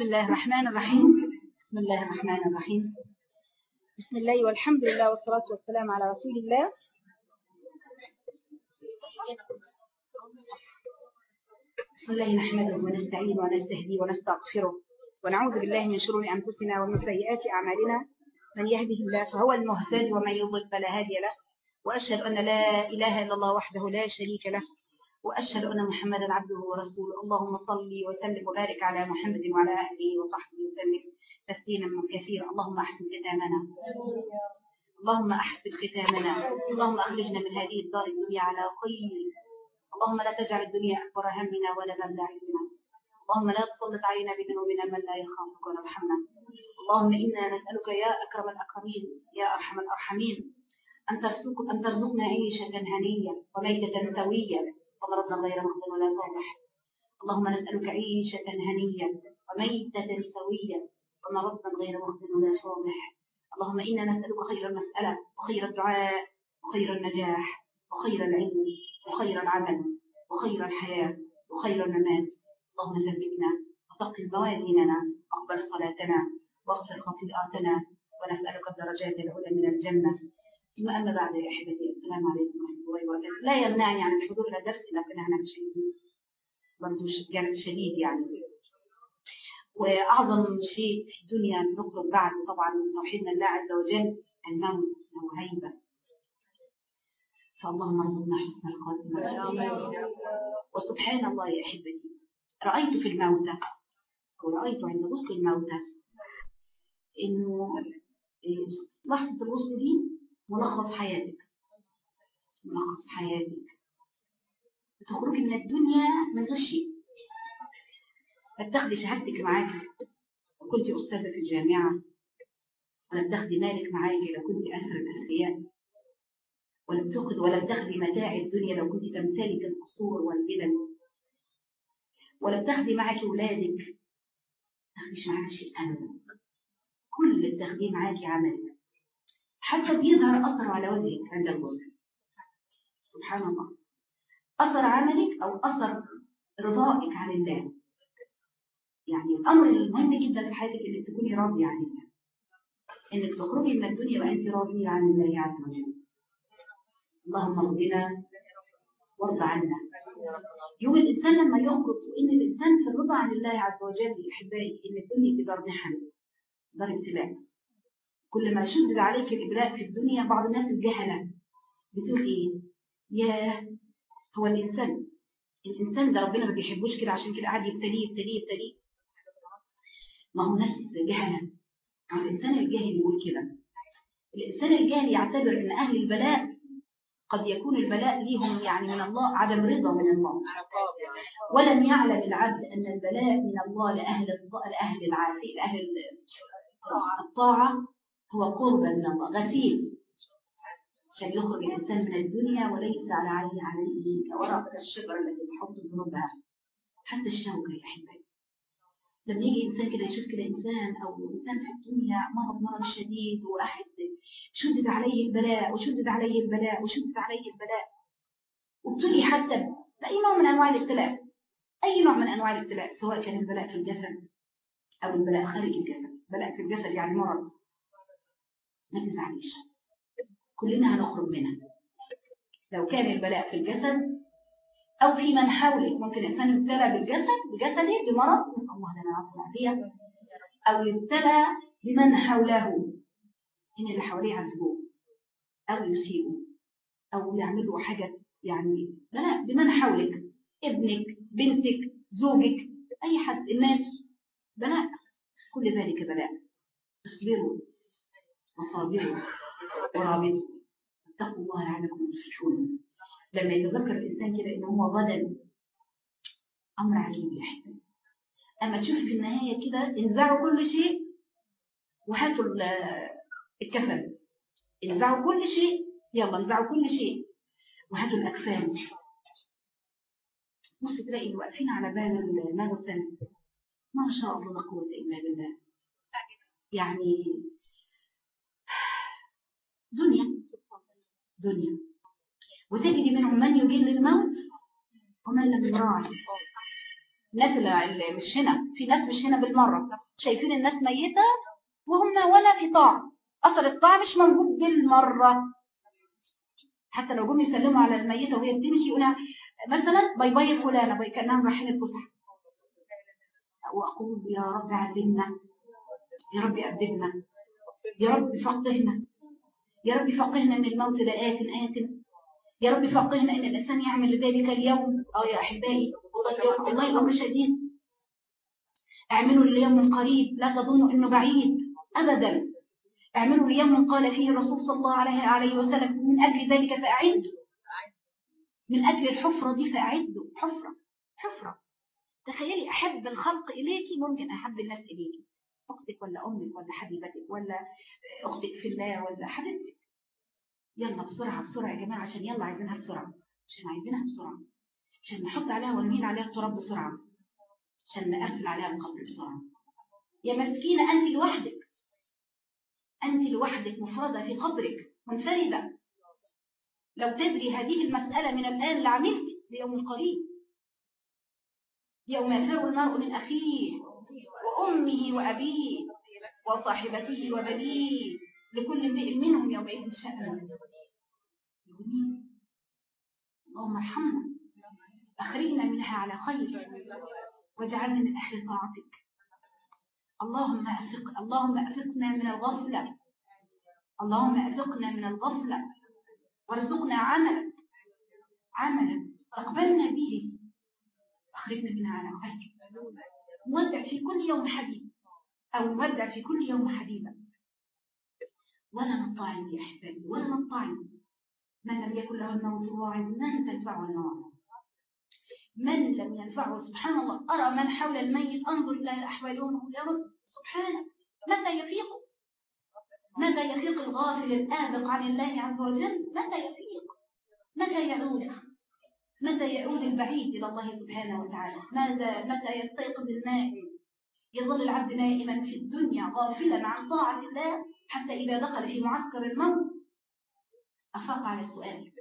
بسم الله الرحمن الرحيم. بسم الله الرحمن الرحيم. بسم الله والحمد لله والصلاة والسلام على رسول الله. بسم الله نحمده ونستعين ونستهدي ونستغفره ونعوذ بالله من شرور أنفسنا ومن سيئات أعمالنا. من يهده الله فهو المهتد ومن يضل فلا هادي له. وأشهد أن لا إله إلا الله وحده لا شريك له. وأشهد أن محمدا عبده ورسوله. اللهم صل وسلم وبارك على محمد وعلى آله وصحبه وسلم تسليما كثيرا. اللهم أحسن ختامنا. اللهم أحسن ختامنا. اللهم أخرجنا من هذه الدار الدنيا على خير. اللهم لا تجعل الدنيا أكبر همنا ولا مبلغ علمنا. اللهم لا تسلط علينا بذنوبنا من لا يخافك ولا يرحمنا. اللهم إنا نسألك يا أكرم الأكرمين يا أرحم الأرحمين أن ترزقنا عيشة هنية وميتة سوية. ومرضنا غير مخزن ولا فاضح اللهم نسألك عيشة هنية وميتة سوية ومرضنا غير مخزن ولا فاضح اللهم إنا نسألك خير المسألة وخير الدعاء وخير النجاح وخير العلم وخير العمل وخير الحياة وخير الممات. اللهم ثبتنا وثقل موازيننا واقبل صلاتنا واغفر خطيئاتنا ونسألك الدرجات العلى من الجنة. ثم أما بعد يا أحبتي السلام عليكم ورحمة الله وبركاته. لا يمنعني عن الحضور إلى إلا كنا هناك شديد برضه كانت شديد يعني. وأعظم شيء في الدنيا نخرج بعد طبعا من توحيدنا الله عز وجل الموت له هيبة. فاللهم ارزقنا حسن الخاتمة وسبحان الله يا أحبتي رأيت في الموتى ورأيت عند وصل الموتى إنه لحظة الوصل دي ملخص حياتك. ملخص حياتك. تخرجي من الدنيا من غير شيء. بتاخدي شهادتك معاكي. وكنت أستاذة في الجامعة ولا بتاخدي مالك معاكي لو كنت أسر الأثرياء ولا بتاخدي ولا بتاخدي متاع الدنيا لو كنت تمتلك القصور والبلد ولا بتاخدي معاكي ولادك تاخديش معاكي شيء أبدا. كل اللي بتاخديه معاكي عملك. حتى بيظهر أثر على وجهك عند الغسل سبحان الله أثر عملك أو أثر رضائك عن الله. يعني الأمر المهم جدا في حياتك إنك تكوني راضية عن الله. إنك تخرجي من الدنيا وأنت راضية عن الله عز وجل. اللهم ارضنا وارض عنا. يوم الإنسان لما يخرج إن الإنسان في الرضا عن الله عز وجل أحبائي إن الدنيا في دار محن دار ابتلاء كل ما شدد عليك الإبلاء في الدنيا بعض الناس الجهلة. بتقول إيه؟ ياه هو الإنسان الإنسان ده ربنا ما بيحبوش كده عشان كده قاعد يبتليه يبتليه يبتليه. ما هو ناس جهلة. أو الإنسان الجاهل يقول كده. الإنسان الجاهل يعتبر أن أهل البلاء قد يكون البلاء ليهم يعني من الله عدم رضا من الله. ولم يعلم العبد أن البلاء من الله لأهل لأهل العافية لأهل الطاعة. هو قرب الله غسيل. عشان يخرج الإنسان من الدنيا وليس على عليه عليه كورقة الشجرة التي تحط ذنوبها حتى الشوكة يا أحبائي. لما يجي إنسان كده يشوف كده إنسان أو إنسان في الدنيا مرض مرض شديد وواحد شدد عليه البلاء وشدد عليه البلاء وشدد عليه البلاء. وابتلي حتى بأي نوع من أنواع الابتلاء. أي نوع من أنواع الابتلاء سواء كان البلاء في الجسد أو البلاء خارج الجسد بلاء في الجسد يعني مرض. ما تزعليش. كلنا هنخرج منها. لو كان البلاء في الجسد أو في من حولك ممكن الإنسان يبتلى بالجسد بجسده بمرض نسأل الله لنا العافية أو يبتلى بمن حوله إن اللي حواليه عذبوه أو يسيئوا أو يعملوا حاجة يعني بلاء بمن حولك ابنك بنتك زوجك أي حد الناس. بلاء كل ذلك بلاء. اصبروا. وصابروا ورابطوا اتقوا الله لعلكم تفلحون. لما يتذكر الإنسان كده إن هو غدا أمر عجيب حبيبي أما تشوف في النهاية كده انزعوا كل شيء وهاتوا الكفن. انزعوا كل شيء يلا انزعوا كل شيء وهاتوا الأكفان بص تلاقي واقفين على باب المغسل ما شاء الله لا قوة إلا بالله. يعني دنيا. دنيا. وتجد منهم من يجل الموت ومن لم يراعي. الناس اللي مش هنا. في ناس مش هنا بالمرة. شايفين الناس ميتة وهم ولا في طاعة. أثر الطاعة مش موجود بالمرة. حتى لو جم يسلموا على الميتة وهي بتمشي يقولها مثلا bye bye فلانة bye كأنهم رايحين الفسحة وأقول يا رب علمنا. يا رب أدبنا يا رب فقهنا يا رب فقهنا إن الموت لآت آت يا رب فقهنا إن الإنسان يعمل ذلك اليوم. آه يا أحبائي والله الأمر شديد. اعملوا اليوم قريب لا تظنوا إنه بعيد. ابدا. اعملوا اليوم قال فيه الرسول صلى الله عليه وسلم. من أجل ذلك فأعدوا. من أجل الحفرة دي فأعدوا. حفرة حفرة. تخيلي أحب الخلق اليكي ممكن أحب الناس اليكي أختك ولا أمك ولا حبيبتك ولا أختك في الله ولا حبيبتك. يلا بسرعة بسرعة يا جماعة عشان يلا عايزينها بسرعة عشان عايزينها بسرعة عشان نحط عليها ونميل عليها التراب بسرعة عشان نقفل عليها القبر بسرعة. يا مسكينة أنت لوحدك أنت لوحدك مفرده في قبرك منفردة. لو تدري هذه المسألة من الآن لعملت ليوم قريب. يوم يفر المرء من أخيه. وأمه وأبيه وصاحبته وبنيه لكل امرئ منهم يومئذ شأن. اللهم ارحمنا. أخرجنا منها على خير. واجعلنا من أهل طاعتك. اللهم أفق اللهم أفقنا من الغفلة. اللهم أفقنا من الغفلة. وارزقنا عملا. عملا تقبلنا به. أخرجنا منها على خير. نودع في كل يوم حبيب أو نودع في كل يوم حبيبا ولا نطعن يا أحبابي ولا نطعن من لم يكن له الموت واعظ لن تنفعه الموت من لم ينفعه سبحان الله. أرى من حول الميت أنظر إلى أحوالهم يا رب سبحانه متى يفيق؟ متى يفيق الغافل الآبق عن الله عز وجل؟ متى يفيق؟ متى يعود؟ متى يعود البعيد إلى الله سبحانه وتعالى؟ ماذا متى يستيقظ النائم؟ يظل العبد نائما في الدنيا غافلا عن طاعة الله حتى إذا دخل في معسكر الموت. أفاق على السؤال.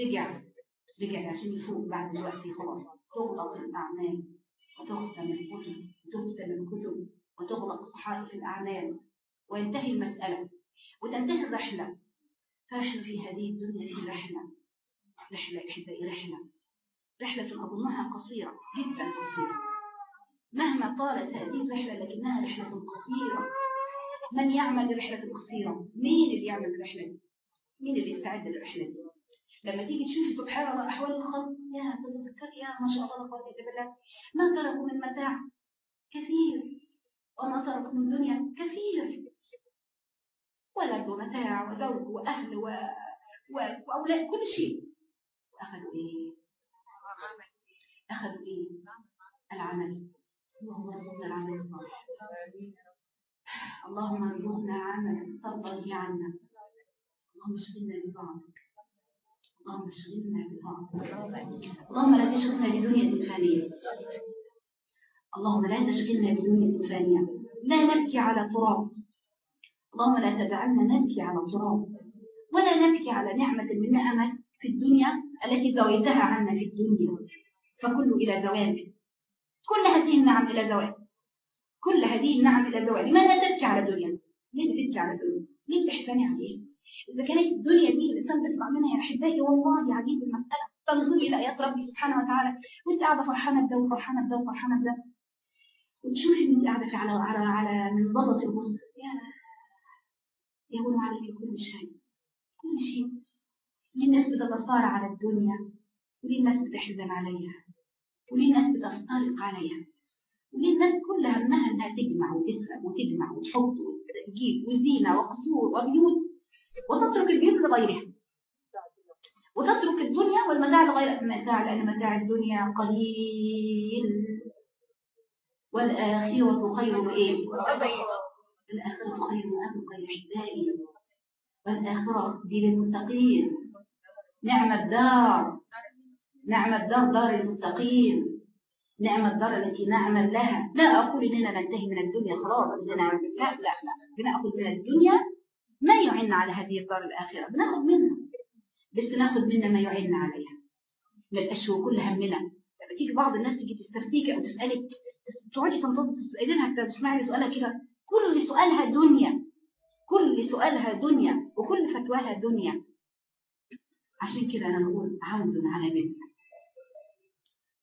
رجع. رجع عشان يفوق بعد الوقت خلاص. تغلق الأعمال وتختم الكتب وتختم الكتب وتغلق صحائف الأعمال. وينتهي المسألة. وتنتهي الرحلة. فنحن في هذه الدنيا في رحلة. رحلة أحبائي رحلة رحلة أظنها قصيرة جدا قصيرة. مهما طالت هذه الرحلة لكنها رحلة قصيرة. من يعمل الرحلة القصيرة مين اللي يعمل الرحلة دي مين اللي يستعد للرحلة؟ دي لما تيجي تشوفي سبحان الله أحوال الخلق يا تتذكر؟ يا ما شاء الله لا قوة إلا بالله. ما تركوا من متاع؟ كثير. وما تركوا من دنيا؟ كثير. ولد ومتاع وزوج وأهل و... و... وأولاد كل شيء. أخذوا إيه؟ أخذوا إيه؟ العمل. اللهم ارزقنا العمل الصالح اللهم ارزقنا عملا ترضى به عنا. اللهم اشغلنا بطاعتك. اللهم اشغلنا بطاعتك. اللهم لا تشغلنا بدنيا فانية. اللهم لا تشغلنا بدنيا فانية. لا نبكي على تراب. اللهم لا تجعلنا نبكي على تراب. ولا نبكي على نعمة من نعمك في الدنيا التي زويتها عنا في الدنيا فكل إلى زوال. كل هذه النعم إلى زوال. كل هذه النعم إلى زوال. لماذا تبكي على الدنيا؟ ليه بتبكي على الدنيا؟ ليه بتحزني عليها؟ إذا كانت الدنيا دي الإنسان بيطلع منها يا أحبائي والله عجيب المسألة. تنظري إلى آيات ربي سبحانه وتعالى. وأنت قاعدة فرحانة بده وفرحانة بده وفرحانة بده. وتشوفي من قاعدة في على على على منضدة الوسط. يا يهون عليك كل شيء. كل شيء. ليه الناس بتتصارع على الدنيا وليه الناس بتحزن عليها وليه الناس بتفترق عليها وليه الناس كل همها إنها تجمع وتسرق وتجمع وتحط وتجيب وزينة وقصور وبيوت وتترك البيوت لغيرها. وتترك الدنيا والمتاع لغير المتاع لأن متاع الدنيا قليل. والآخرة خير إيه؟ الآخرة خير وأبقى يا أحبائي والآخرة دي للمتقين نعم الدار. نعم الدار دار المتقين. نعم الدار التي نعمل لها. لا أقول إننا ننتهي من الدنيا خلاص إننا لا لا لا. بنأخذ من الدنيا ما يعن على هذه الدار الآخرة. بنأخذ منها. بس نأخذ منها ما يعن عليها. ما يبقاش هو كل همنا. تيجي بعض الناس تيجي تستفتيك أو تسألك تس- تقعدي تنتظر تسألي لها تسمعي سؤالها كده. كل سؤالها دنيا. كل سؤالها دنيا وكل فتواها دنيا. عشان كده أنا بقول عود على بيتنا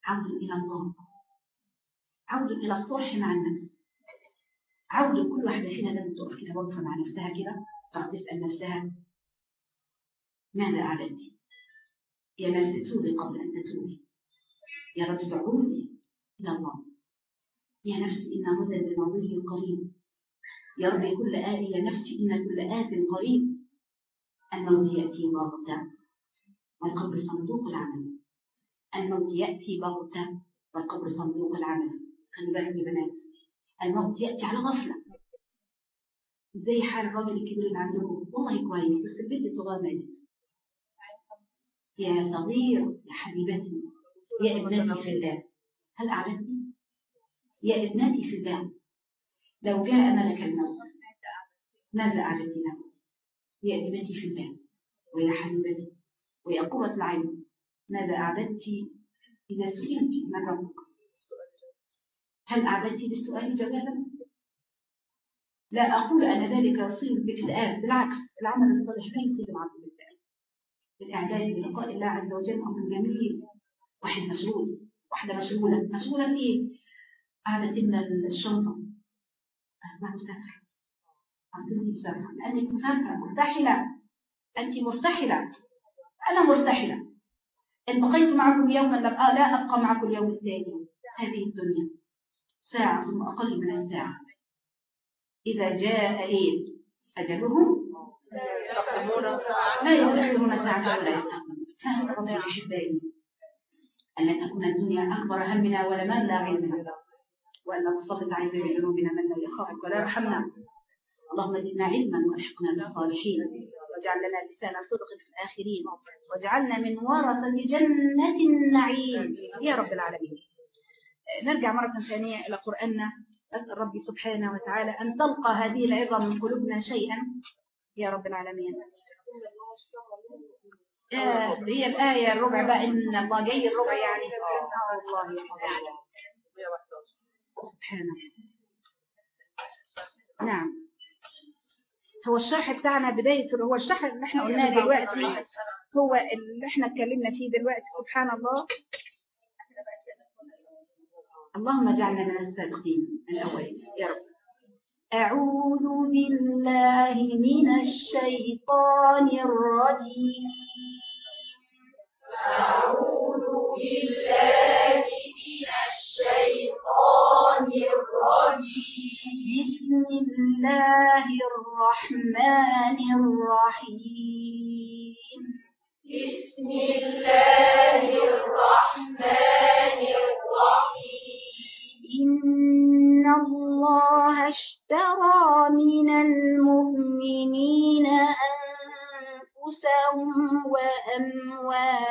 عود إلى الله. عود إلى الصلح مع النفس. عود كل واحدة فينا لازم تقف كده واقفه مع نفسها كده تقعد تسأل نفسها ماذا اعددت يا نفس توبي قبل أن تتوبي. يا رب سعودي إلى الله. يا نفس إن هدى بماضيه قريب. يا رب كل آل يا نفسي إن كل آت قريب. الموت يأتي بغتة والقبر صندوق العمل. الموت يأتي بغتة والقبر صندوق العمل. خلي بالك يا بنات الموت يأتي على غفلة. زي حال الراجل الكبير اللي عندكم. والله كويس بس البنت الصغير ماتت. يا صغير يا حبيبتي يا ابنتي في الله. هل أعلمتي؟ يا ابنتي في الله. لو جاء ملك الموت ماذا أعددت له؟ يا ابنتي في الله. ويا حبيبتي ويا قرة العين ماذا أعددت إذا سئلت من ربك؟ هل أعددت للسؤال جوابا؟ لا أقول أن ذلك يصيب باكتئاب بالعكس العمل الصالح لا يصيب العبد باكتئاب الإعداد بلقاء الله عز وجل أمر جميل. واحد مشغول واحدة مشغولة مشغولة لإيه؟ قعدت لنا الشنطة. أسمع مسافرة أصل أنت مسافرة لأنك مسافرة مرتحلة أنت مرتحلة أنا مرتحلة إن بقيت معكم يوما لا أبقى معكم اليوم التالي هذه الدنيا. ساعة ثم أقل من الساعة. إذا جاء إيه أجلهم لا يستخدمون ساعة ولا يستخدمون فهذا ربي أحبائي أن لا تكون الدنيا أكبر همنا ولا من لا علمنا وأن نسلط علينا بذنوبنا من لا يخافك ولا يرحمنا. اللهم زدنا علما وألحقنا بالصالحين. واجعل لنا لسان صدق في الآخرين واجعلنا من ورثة جنة النعيم. يا رب العالمين. نرجع مرة ثانية إلى قرآننا. أسأل ربي سبحانه وتعالى أن تلقى هذه العظة من قلوبنا شيئا. يا رب العالمين. آه، هي الآية الربع بقى إن الله جاي الربع يعني. آه الله يا الله سبحانه. نعم. هو الشرح بتاعنا بداية هو الشرح اللي إحنا قلناه دلوقتي هو اللي إحنا اتكلمنا فيه دلوقتي سبحان الله. اللهم اجعلنا من الصادقين الأولين. يا رب. أعوذ بالله من الشيطان الرجيم. أعوذ بالله من الشيطان بسم الله الرحمن الرحيم بسم الله الرحمن الرحيم. إن الله اشترى من المؤمنين أنفسهم وأموالهم.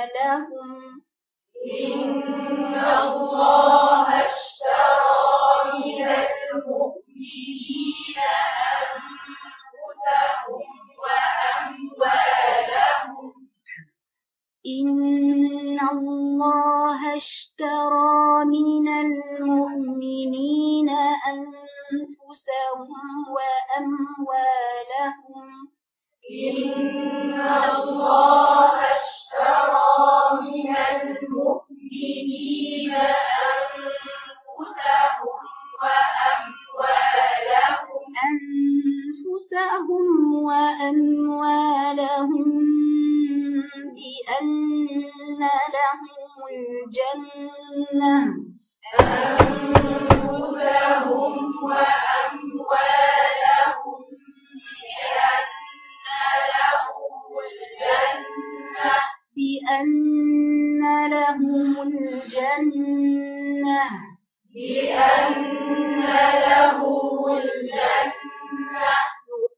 إن الله اشترى إن الله اشترى من المؤمنين أنفسهم وأموالهم إن الله اشترى من المؤمنين أنفسهم أنفسهم وأموالهم بأن لهم الجنة. أنفسهم وأموالهم بأن لهم الجنة. بأن لهم الجنة. بأن لهم الجنة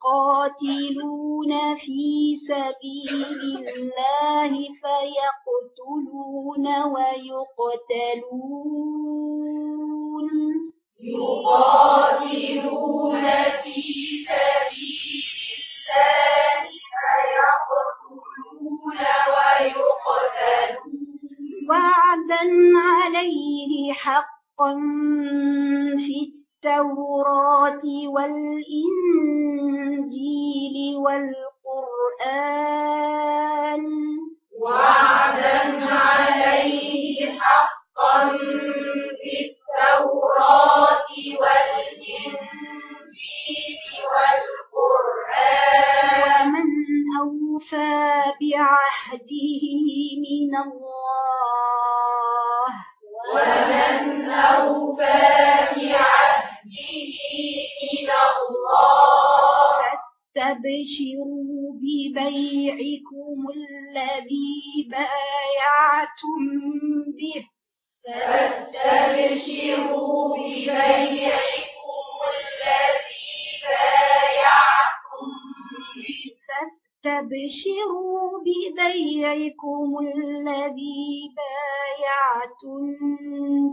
يقاتلون في سبيل الله فيقتلون ويقتلون. يقاتلون في سبيل igual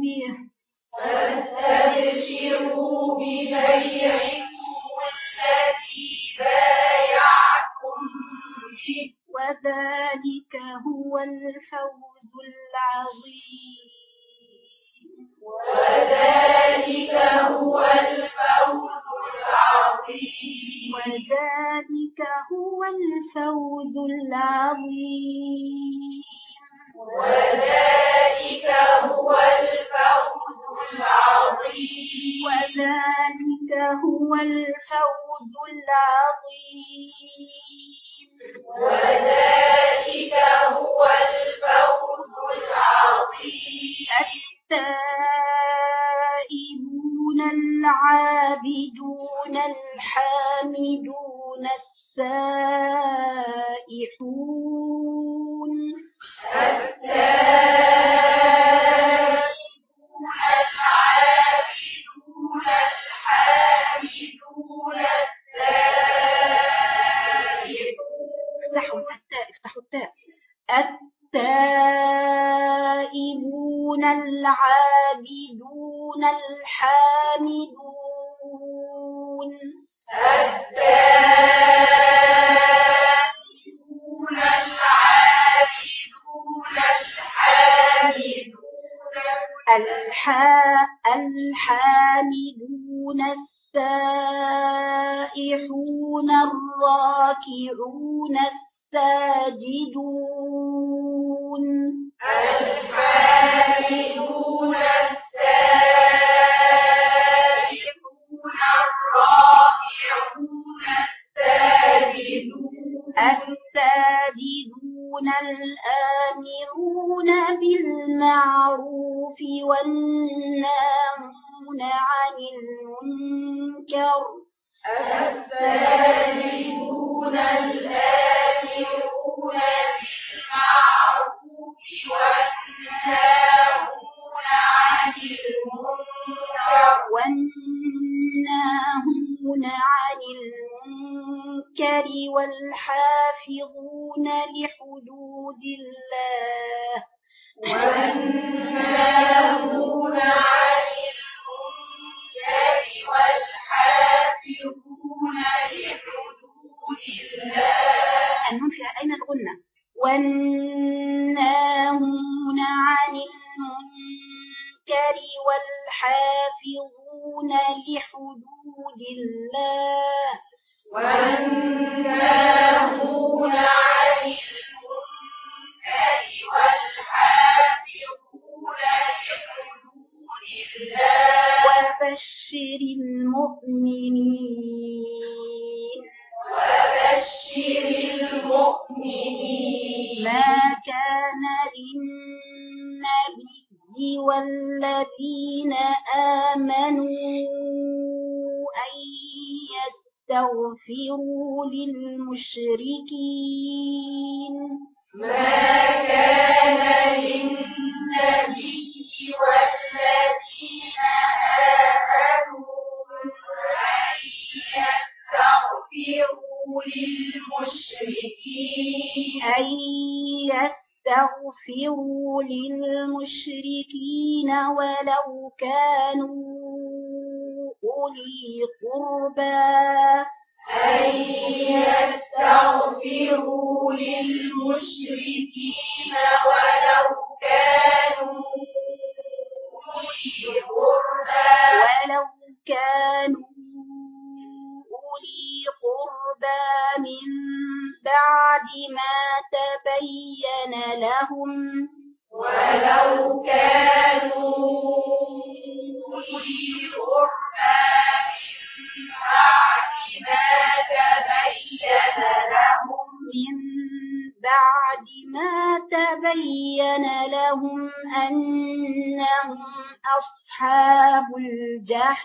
به فاستبشروا ببيعكم الذي بايعكم به وذلك هو الفوز العظيم وذلك هو الفوز العظيم وذلك هو الفوز العظيم وذلك العظيم وذلك هو الفوز العظيم. وذلك هو الفوز العظيم. التائبون العابدون الحامدون السائلون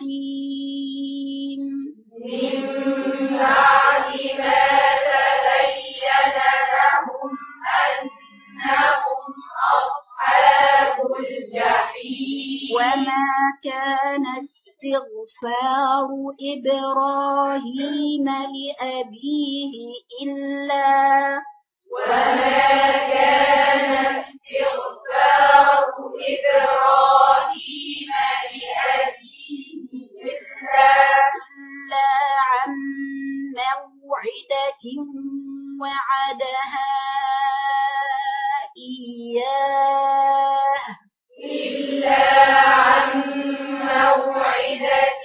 الجحيم من بعد ما تبين لهم أنهم أصحاب الجحيم وما كان استغفار إبراهيم لأبيه إلا وما كان استغفار إبراهيم لأبيه إلا عن موعدة وعدها إياه. إلا عن موعدة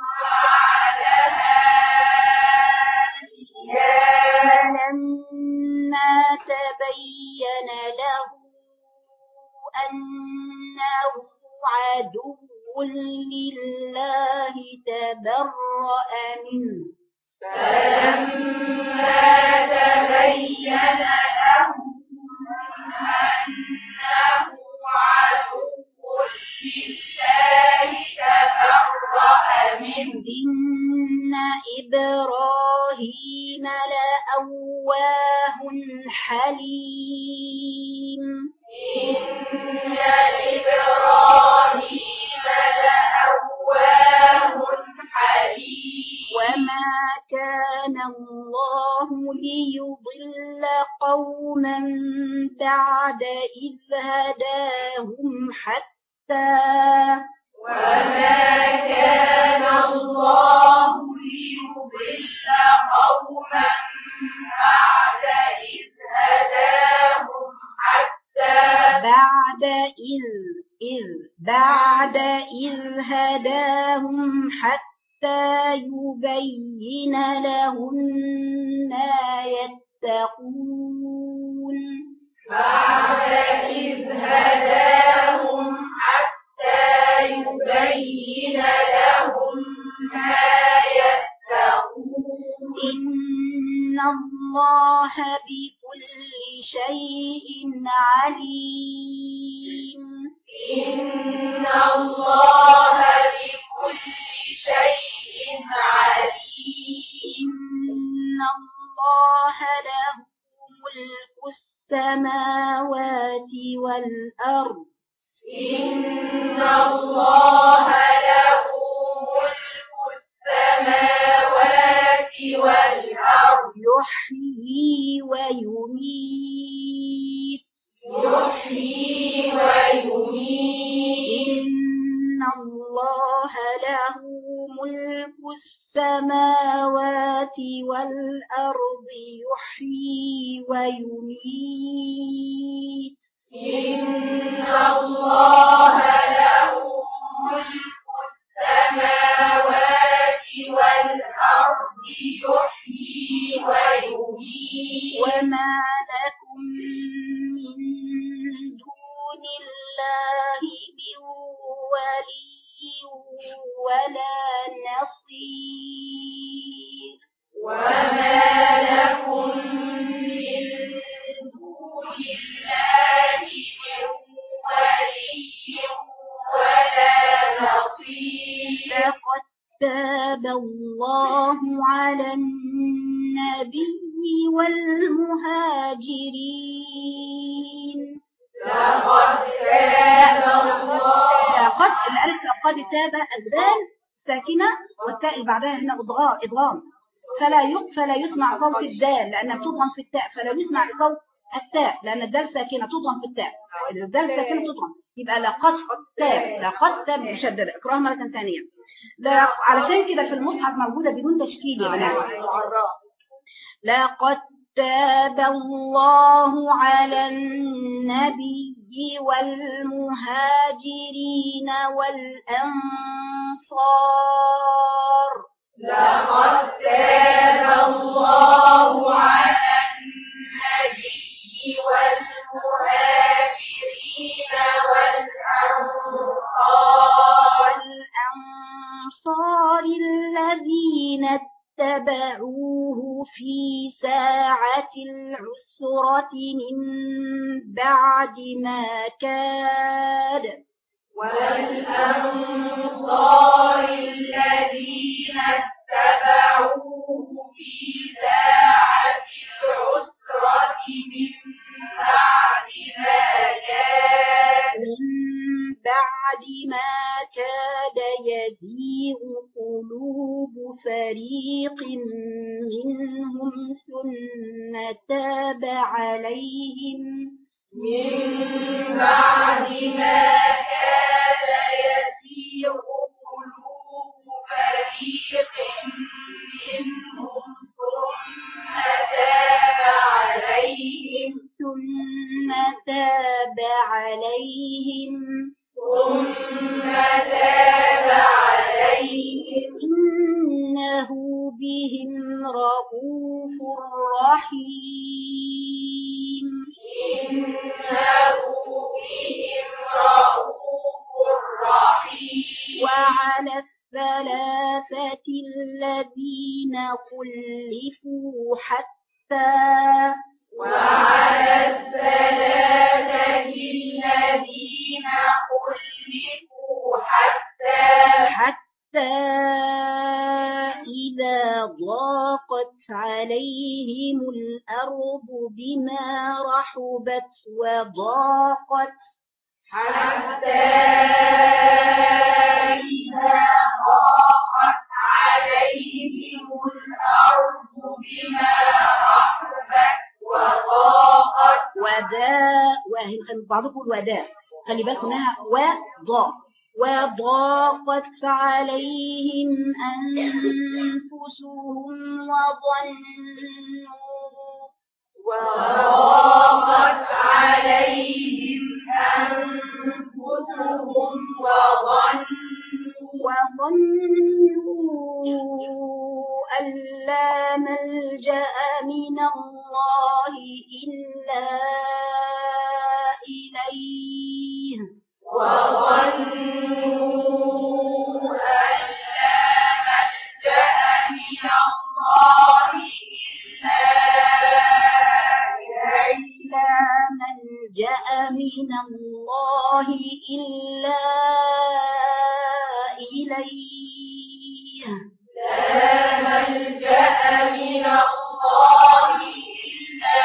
وعدها إياه. فلما تبين له أنه عدو لله تبرأ منه. فلما تبين له أنه عدو لله تبرأ منه إن إبراهيم لأواه حليم. إن إبراهيم وما كان الله ليضل قوما بعد إذ هداهم حتى وما كان الله ليضل قوما بعد إذ هداهم حتى بعد إذ إذ بعد إذ هداهم حتى يبين لهم ما يتقون. بعد إذ هداهم حتى يبين لهم ما يتقون. إن الله بكل شيء عليم. إن الله بكل شيء عليم إن الله له ملك السماوات والأرض إن الله له ملك السماوات والأرض يحيي ويميت يحيي ويميت إن الله له ملك السماوات والأرض يحيي ويميت. إن الله بعدها هنا إضغام. فلا فلا يسمع صوت الدال لأنها بتضغم في التاء. فلا يسمع صوت التاء لأن الدال ساكنة تضغم في التاء. الدال ساكنة تضغم. يبقى لقد تاب لقد تاب مشددة. اقرأها مرة ثانية. لا علشان كده في المصحف موجودة بدون تشكيل يا بنات. لقد تاب الله على النبي والمهاجرين والأنصار. لقد تاب الله على النبي والمهاجرين والأنصار. الأنصار الذين اتبعوه في ساعة العسرة من بعد ما كاد. والأنصار الذين اتبعوه في ساعة العسرة من بعد ما كاد. بعد ما كاد يزيغ قلوب فريق منهم ثم تاب عليهم. من بعد ما كاد يزيغ قلوب فريق منهم ثم تاب عليهم. ثم تاب عليهم. ثم تاب عليهم. إنه بهم رؤوف رحيم. إنه بهم رؤوف رحيم. وعلى الثلاثة الذين خلفوا حتى وعلى الثلاثة بما رحبت وضاقت حتى إذا ضاقت عليهم الأرض بما رحبت وضاقت. وداء وهي بعضكم يقول وداء خلي بالكم إنها وضاء وضاقت عليهم أنفسهم وظنوا وضاقت عليهم أنفسهم وظنوا وظنوا أن لا ملجأ من الله إلا إليه. وظنوا أن لا ملجأ من الله إلا من الله إلا إليه. لا ملجأ من الله إلا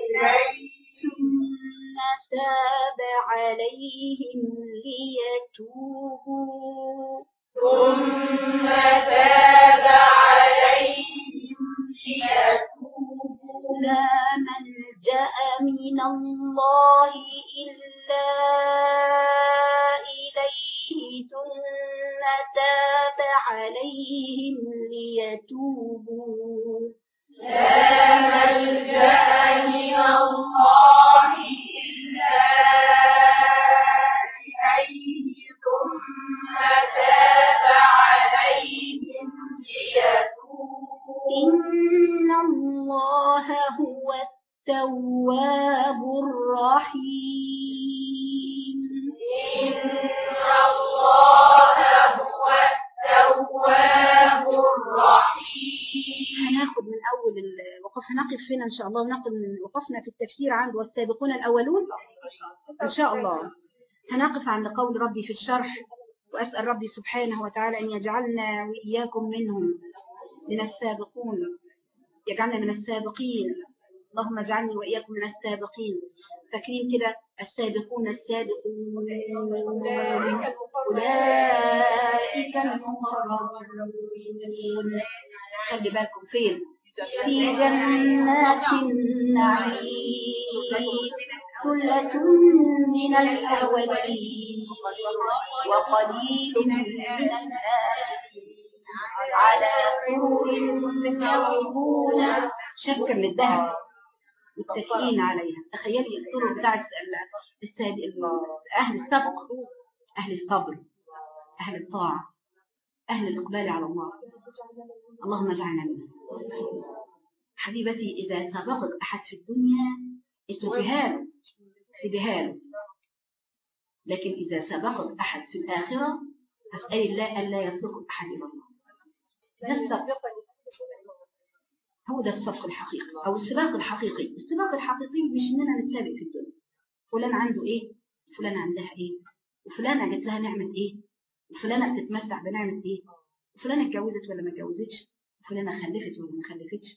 إليه ثم تاب عليهم ليتوبوا. ثم تاب عليهم ليتوبوا. لا ملجأ من الله إلا إليه ثم تاب عليهم ليتوبوا لا ملجأ من الله إلا إليه ثم تاب عليهم ليتوبوا. إن الله هو التواب الرحيم. إن الله هو التواب الرحيم. هناخد من أول الوقف هنقف هنا إن شاء الله ونقل من وقفنا في التفسير عند والسابقون الأولون. إن شاء الله. هنقف عند قول ربي في الشرح وأسأل ربي سبحانه وتعالى أن يجعلنا وإياكم منهم من السابقون. يجعلنا من السابقين. اللهم اجعلني وإياكم من السابقين. فاكرين كده؟ السابقون السابقون. أولئك المقربون. خلي بالكم فين؟ في جنات النعيم. ثلة من الأولين. وقليل من الآخرين على سرر موضونة شبكة من الذهب؟ متكئين عليها. تخيلي السرر بتاع أهل السبق أهل الصبر أهل الطاعة أهل الإقبال على الله. اللهم اجعلنا منهم. حبيبتي إذا سبقك أحد في الدنيا اتركها له لكن إذا سبقك أحد في الآخرة أسأل الله ألا يسلك أحد إلى الله. ده السبق هو ده السبق الحقيقي أو السباق الحقيقي. السباق الحقيقي مش إننا نتسابق في الدنيا. فلان عنده إيه؟ وفلان عندها إيه؟ وفلانة جات لها نعمة إيه؟ وفلانة بتتمتع بنعمة إيه؟ وفلانة اتجوزت ولا ما اتجوزتش؟ وفلانة خلفت ولا ما خلفتش؟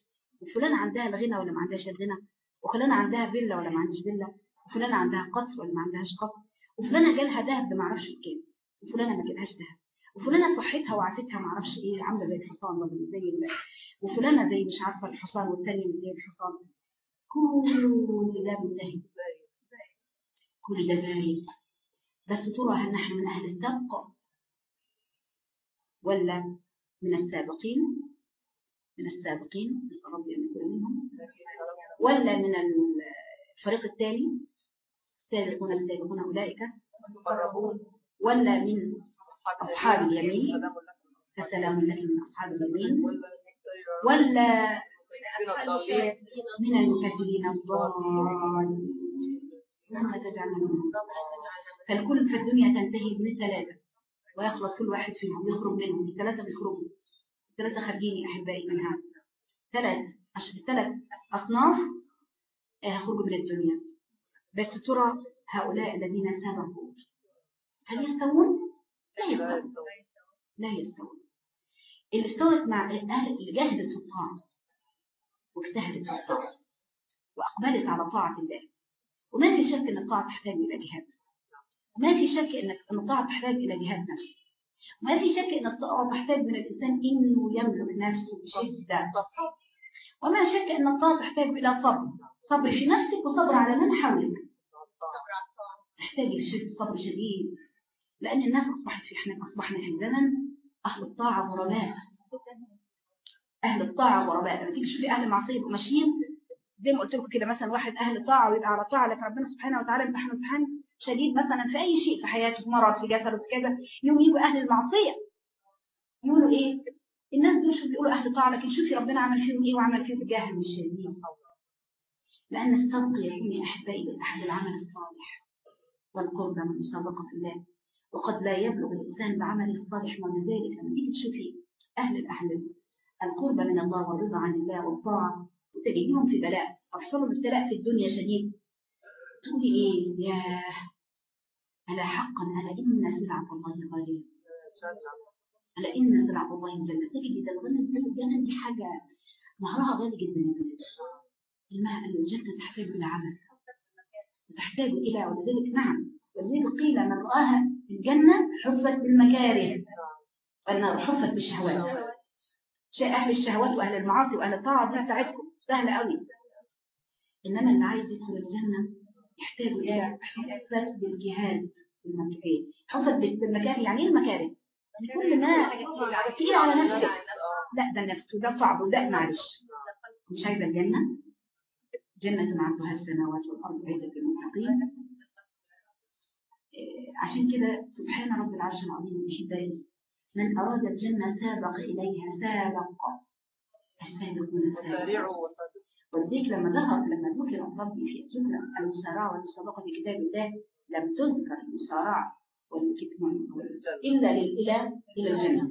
وفلانة عندها الغنى ولا ما عندهاش الغنى؟ وفلانة عندها فيلا ولا ما عندهاش فيلا؟ وفلانة عندها قصر ولا ما عندهاش قصر؟ وفلانة جالها دهب ما أعرفش بكام؟ وفلانة ما جالهاش دهب وفلانة صحتها وعافتها ما أعرفش إيه عاملة زي الحصان ولا زي ال... وفلانة زي مش عارفة الحصان والتانية مش زي الحصان. كل ده منتهي كل ده زايد بس ترى هل نحن من أهل السبق ولا من السابقين؟ من السابقين نسأل ربي أن نكون منهم. ولا من الفريق الثاني السابقون السابقون أولئك. ولا من أصحاب اليمين فسلام لك من أصحاب اليمين. ولا من المكذبين الضالين. مهما تجعلنا منهم فالكل في الدنيا تنتهي من ثلاثة. ويخلص كل واحد فيهم يخرج منهم. الثلاثة بيخرجوا. الثلاثة خارجين يا أحبائي من هذا. ثلاث ثلاث أصناف هيخرجوا من الدنيا. بس ترى هؤلاء الذين سبقوا. هل يستوون؟ لا يستوون لا يستوون اللي استوت مع الأهل اللي جاهدت في الطاعة واجتهدت في الطاعة وأقبلت على طاعة الله. وما في شك أن الطاعة تحتاج إلى جهاد. ما في شك أن الطاعة تحتاج إلى جهاد نفس ما في شك أن الطاعة تحتاج من الإنسان إنه يملك نفسه بشدة وما شك أن الطاعة تحتاج إلى صبر. صبر في نفسك وصبر على من حولك. تحتاج لشد صبر شديد. لأن الناس أصبحت في إحنا أصبحنا في زمن أهل الطاعة غرباء. أهل الطاعة غرباء. لما تيجي تشوفي أهل المعصية يبقوا ماشيين زي ما قلت لكم كده مثلا واحد أهل طاعة ويبقى على طاعة لكن ربنا سبحانه وتعالى امتحنه امتحان شديد مثلا في أي شيء في حياته في مرض في جسده في كذا. يوم يجوا أهل المعصية يقولوا إيه؟ الناس دول شوف بيقولوا أهل طاعة لكن شوفي ربنا عمل فيهم إيه وعمل فيهم جاهل مش شديد لأن السبق يكون يا أحبائي بالأحد العمل الصالح والقرب من المسابقة في الله. وقد لا يبلغ الإنسان بعمله الصالح ومن ذلك لما تيجي تشوفي أهل الأهل. القرب من الله والرضا عن الله والطاعة. وتجديهم في بلاء. أحصلهم ابتلاء في الدنيا شديد تقولي إيه يا ألا حقا. ألا إن سلعة الله غالية ألا إن سلعة الله الجنة تجدي ده الجنة دي حاجة. مهرها غالي جدا يا بنات الماء الجنة تحتاج إلى عمل. وتحتاج إلى. ولذلك نعم. ولذلك قيل من رآها الجنة حفت بالمكاره والنار حفت بالشهوات شيء أهل الشهوات وأهل المعاصي وأهل الطاعة دي بتاعتكم سهلة قوي. إنما اللي عايز يدخل الجنة يحتاج إلى حفت بالجهاد بالمكاره حفت بالمكاره يعني إيه المكاره؟ كل ما تيجي على نفسك. لا ده نفسه ده صعب وده معلش. مش عايزة الجنة؟ جنة عرضها السماوات والأرض عزة للمتقين عشان كده سبحان رب العرش العظيم أحبائي من أراد الجنة سابق إليها سابق. السابقون السابقون ولذلك لما ظهر لما ذكر ربي في ذكر المسارعة والمسابقة في كتاب الله لم تذكر المسارعة والكتمان إلا إلى إلى الجنة.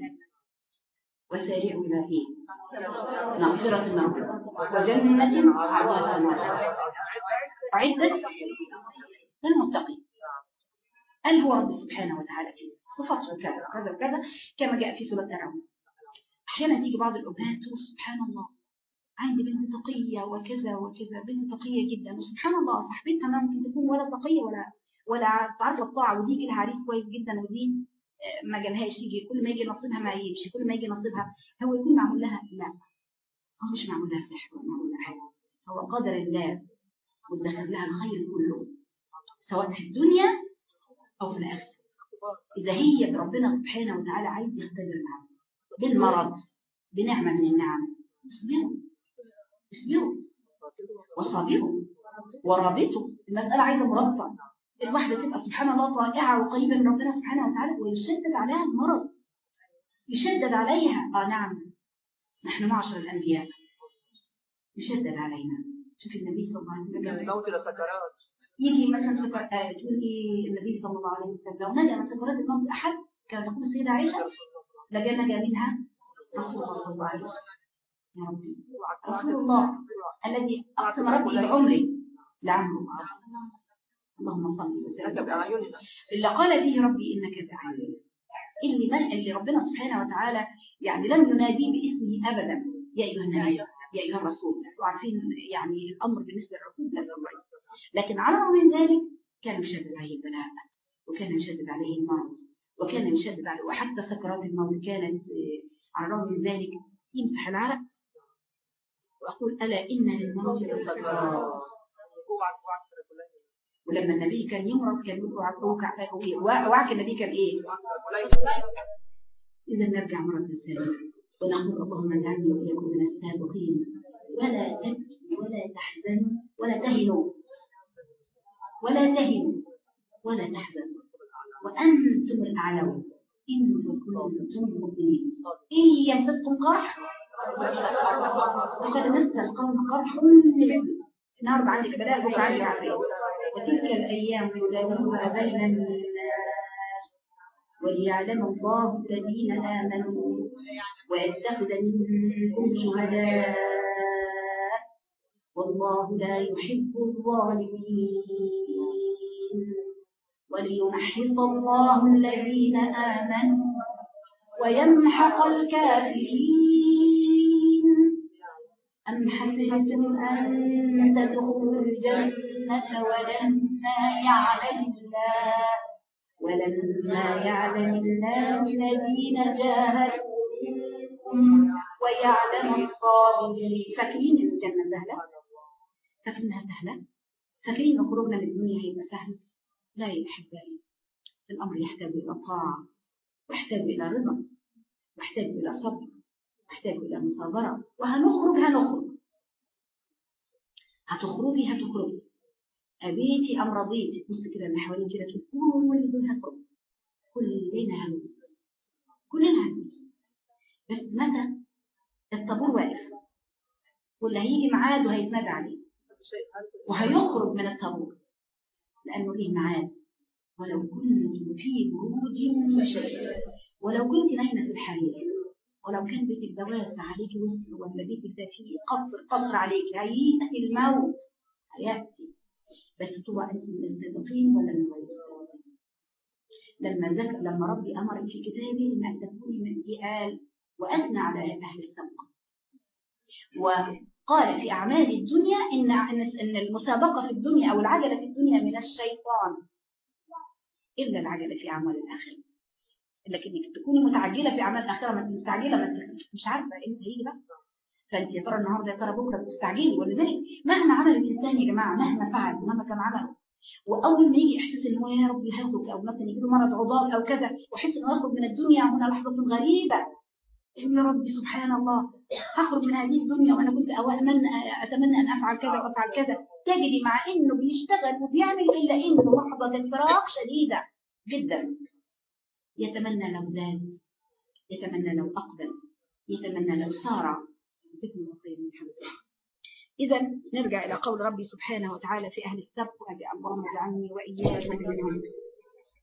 وسارعوا إلى إيه؟ مغفرة من ربكم وجنة عرضها السماوات أعدت للمتقين قال هو رب سبحانه وتعالى فيه صفاته كذا وكذا وكذا كما جاء في سورة الرعد أحيانا تيجي بعض الأمهات تقول سبحان الله عندي بنت تقية وكذا وكذا بنت تقية جدا. وسبحان الله صاحبتها ما ممكن تكون ولا تقية ولا ولا تعرف الطاعة. ودي لها عريس كويس جدا ودي ما جالهاش يجي كل ما يجي نصيبها ما يمشي كل ما يجي نصيبها هو يكون معمول لها لا. هو مش معمول لها سحر ولا معمول لها حاجة. هو قدر الله ودخل لها الخير كله سواء في الدنيا أو في الآخرة إذا هي ربنا سبحانه وتعالى عايز يختبر العبد بالمرض بنعمة من النعم. اصبروا. اصبروا. وصابروا. ورابطوا. المسألة عايزة مربطة الواحدة تبقى سبحان الله طائعة وقريبة من ربنا سبحانه وتعالى ويشدد عليها المرض. يشدد عليها. آه نعم. نحن معشر الأنبياء. يشدد علينا. شوف النبي صلى الله عليه وسلم. الموت لسكرات. يجي مثلا تقول إيه النبي صلى الله عليه وسلم؟ لو نجا من سكرات الموت احد كانت تقول السيدة عائشة لجنة منها رسول الله صلى الله عليه وسلم. ربي رسول الله الذي أقسم ربي بعمري لعمره اللهم صل وسلم. إلا قال فيه ربي إنك بأعيننا اللي من اللي ربنا سبحانه وتعالى يعني لم يناديه باسمه أبدا. يا أيها النبي يا أيها الرسول. وعارفين يعني الأمر بالنسبة للرسول لازم الله لكن على الرغم من ذلك كان يشدد عليه البلاء وكان يشدد عليه المرض وكان يشدد عليه وحتى سكرات الموت كانت آه، على الرغم من ذلك يمسح العرق. وأقول ألا إن للموت لسكرات ولما النبي كان يمرض كان يقول وعك وعك النبي كان إيه؟ إذا نرجع مرة ثانية. ونقول اللهم اجعلني وإياكم من السابقين. ولا تبكي ولا تحزنوا ولا تهنوا. ولا تهنوا ولا تحزنوا. وأنتم الأعلون. إن كنتم مؤمنين. إن يمسسكم قرح وقد مس القوم قرح مثله النهارده عندك بلاء بكرة عندك عافيه وتلك الأيام نداولها بين الناس. وليعلم الله الذين آمنوا. ويتخذ منكم شهداء. والله لا يحب الظالمين. وليمحص الله الذين آمنوا ويمحق الكافرين. أم حسبتم أن تدخلوا الجنة ولما يعلم الله ولما يعلم الله الذين جاهدوا منكم ويعلم الصابرين. فاكرين إن الجنة سهلة. فاكرينها سهلة. فاكرين إن خروجنا من الدنيا هيبقى سهل. لا يا أحبائي الأمر يحتاج إلى طاعة ويحتاج إلى رضا ويحتاج إلى صبر ويحتاج إلى مصابرة. وهنخرج هنخرج. هتخرجي هتخرجي. أبيتي أم رضيتي بص كده اللي حوالين كده تقول كل دول هتخرج. كلنا هنموت. كلنا هنموت. بس متى؟ الطابور واقف. واللي هيجي ميعاده هيتنادى عليه. وهيخرج من الطابور لأنه ليه ميعاد ولو كنت في بروج مشرقة ولو كنت نايمة في الحرير ولو كان بيتك ده واسع عليكي وسع ولا بيتك ده فيه قصر قصر عليكي هيأتي الموت. هيأتي بس تبقى أنت من الصادقين ولا من غير الصادقين لما ذكر لما ربي أمرك في كتابه إنك تكوني من قال وأثنى على أهل السبق وقال في أعمال الدنيا إن إن المسابقة في الدنيا أو العجلة في الدنيا من الشيطان. إلا العجلة في أعمال الآخرة. لكن تكوني متعجلة في أعمال الآخرة ما انت مستعجله ما مش عارفة إمتى هيجي بقى. فأنت يا ترى النهارده يا ترى بكرة بتستعجلي؟ ولذلك مهما عمل الإنسان يا جماعة مهما فعل مهما كان عمله وأول ما يجي إحساس إن هو يا رب هيخرج أو مثلا يجي له مرض عضال أو كذا ويحس إنه يخرج من الدنيا هنا لحظة غريبة إن يا ربي سبحان الله هخرج من هذه الدنيا وأنا كنت أتمنى, أتمنى أن أفعل كذا وأفعل كذا. تجدي مع إنه بيشتغل وبيعمل إلا إنه لحظه الفراق شديدة جدا. يتمنى لو زاد يتمنى لو أقبل يتمنى لو سار. جزاكم الله خير من إذا نرجع إلى قول ربي سبحانه وتعالى في أهل السبق اللهم اجعلني وإياكم منهم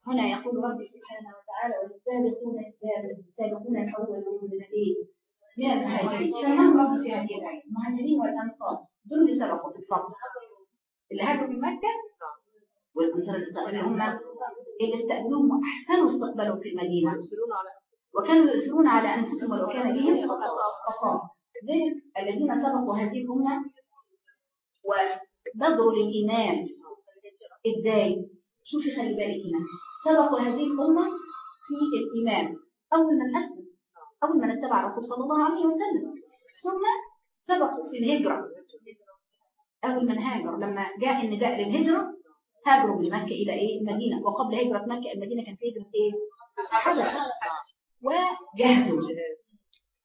هنا يقول ربي سبحانه وتعالى والسابقون السابقون الأولون من الإيه؟ من المهاجرين فمن ربي في هذه الآية. المهاجرين والأنصار دول اللي سبقوا في الفضل. اللي هاجروا من مكة والأنصار اللي استقبلهم اللي استقبلوهم وأحسنوا استقبالهم في المدينة. وكانوا يؤثرون على أنفسهم ولو كان بهم خصاصة ذلك الذين سبقوا هذه الأمة وبذروا للإيمان. إزاي؟ شوفي خلي بالك هنا. سبقوا هذه الأمة في الإيمان. أول من أسلم. أول من اتبع الرسول صلى الله عليه وسلم. ثم سبقوا في الهجرة. أول من هاجر. لما جاء النداء للهجرة هاجروا من مكة إلى إيه؟ المدينة. وقبل هجرة مكة المدينة كانت هجرة إيه؟ حجر. وجاهدوا.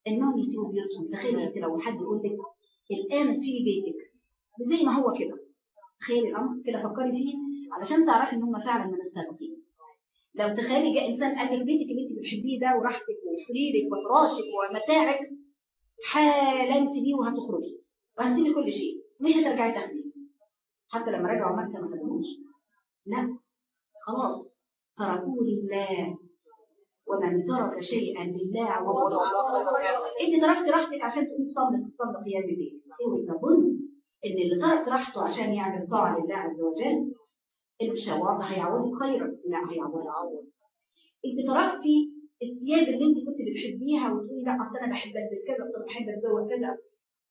إنهم يسيبوا بيوتهم. تخيل أنت لو حد يقول لك الآن سيبي بيتك. زي ما هو كده. تخيل الأمر. كده فكري فيه علشان تعرفي إن هم فعلا من السابقين. لو تخيلي جاء إنسان قال لك بيتك اللي أنت بتحبيه ده وراحتك وسريرك وفراشك ومتاعك حالا سيبيه وهتخرجي وهتسيبي كل شيء. مش هترجعي تاخديه. حتى لما رجعوا مكة ما خدوش لا. خلاص. تركوه لله. ومن ترك شيئا لله عوضه أنت تركت راحتك عشان تقوم تصلي تصلي قيام الليل. اوعي تظن؟ إن اللي ترك راحته عشان يعمل طاعة لله عز وجل الشواب هيعوضك خيرا. لا هيعوض انت تركتي الثياب اللي انت كنت بتحبيها وتقولي لا اصل أنا بحب البس كذا اصل أنا بحب اتزوج كذا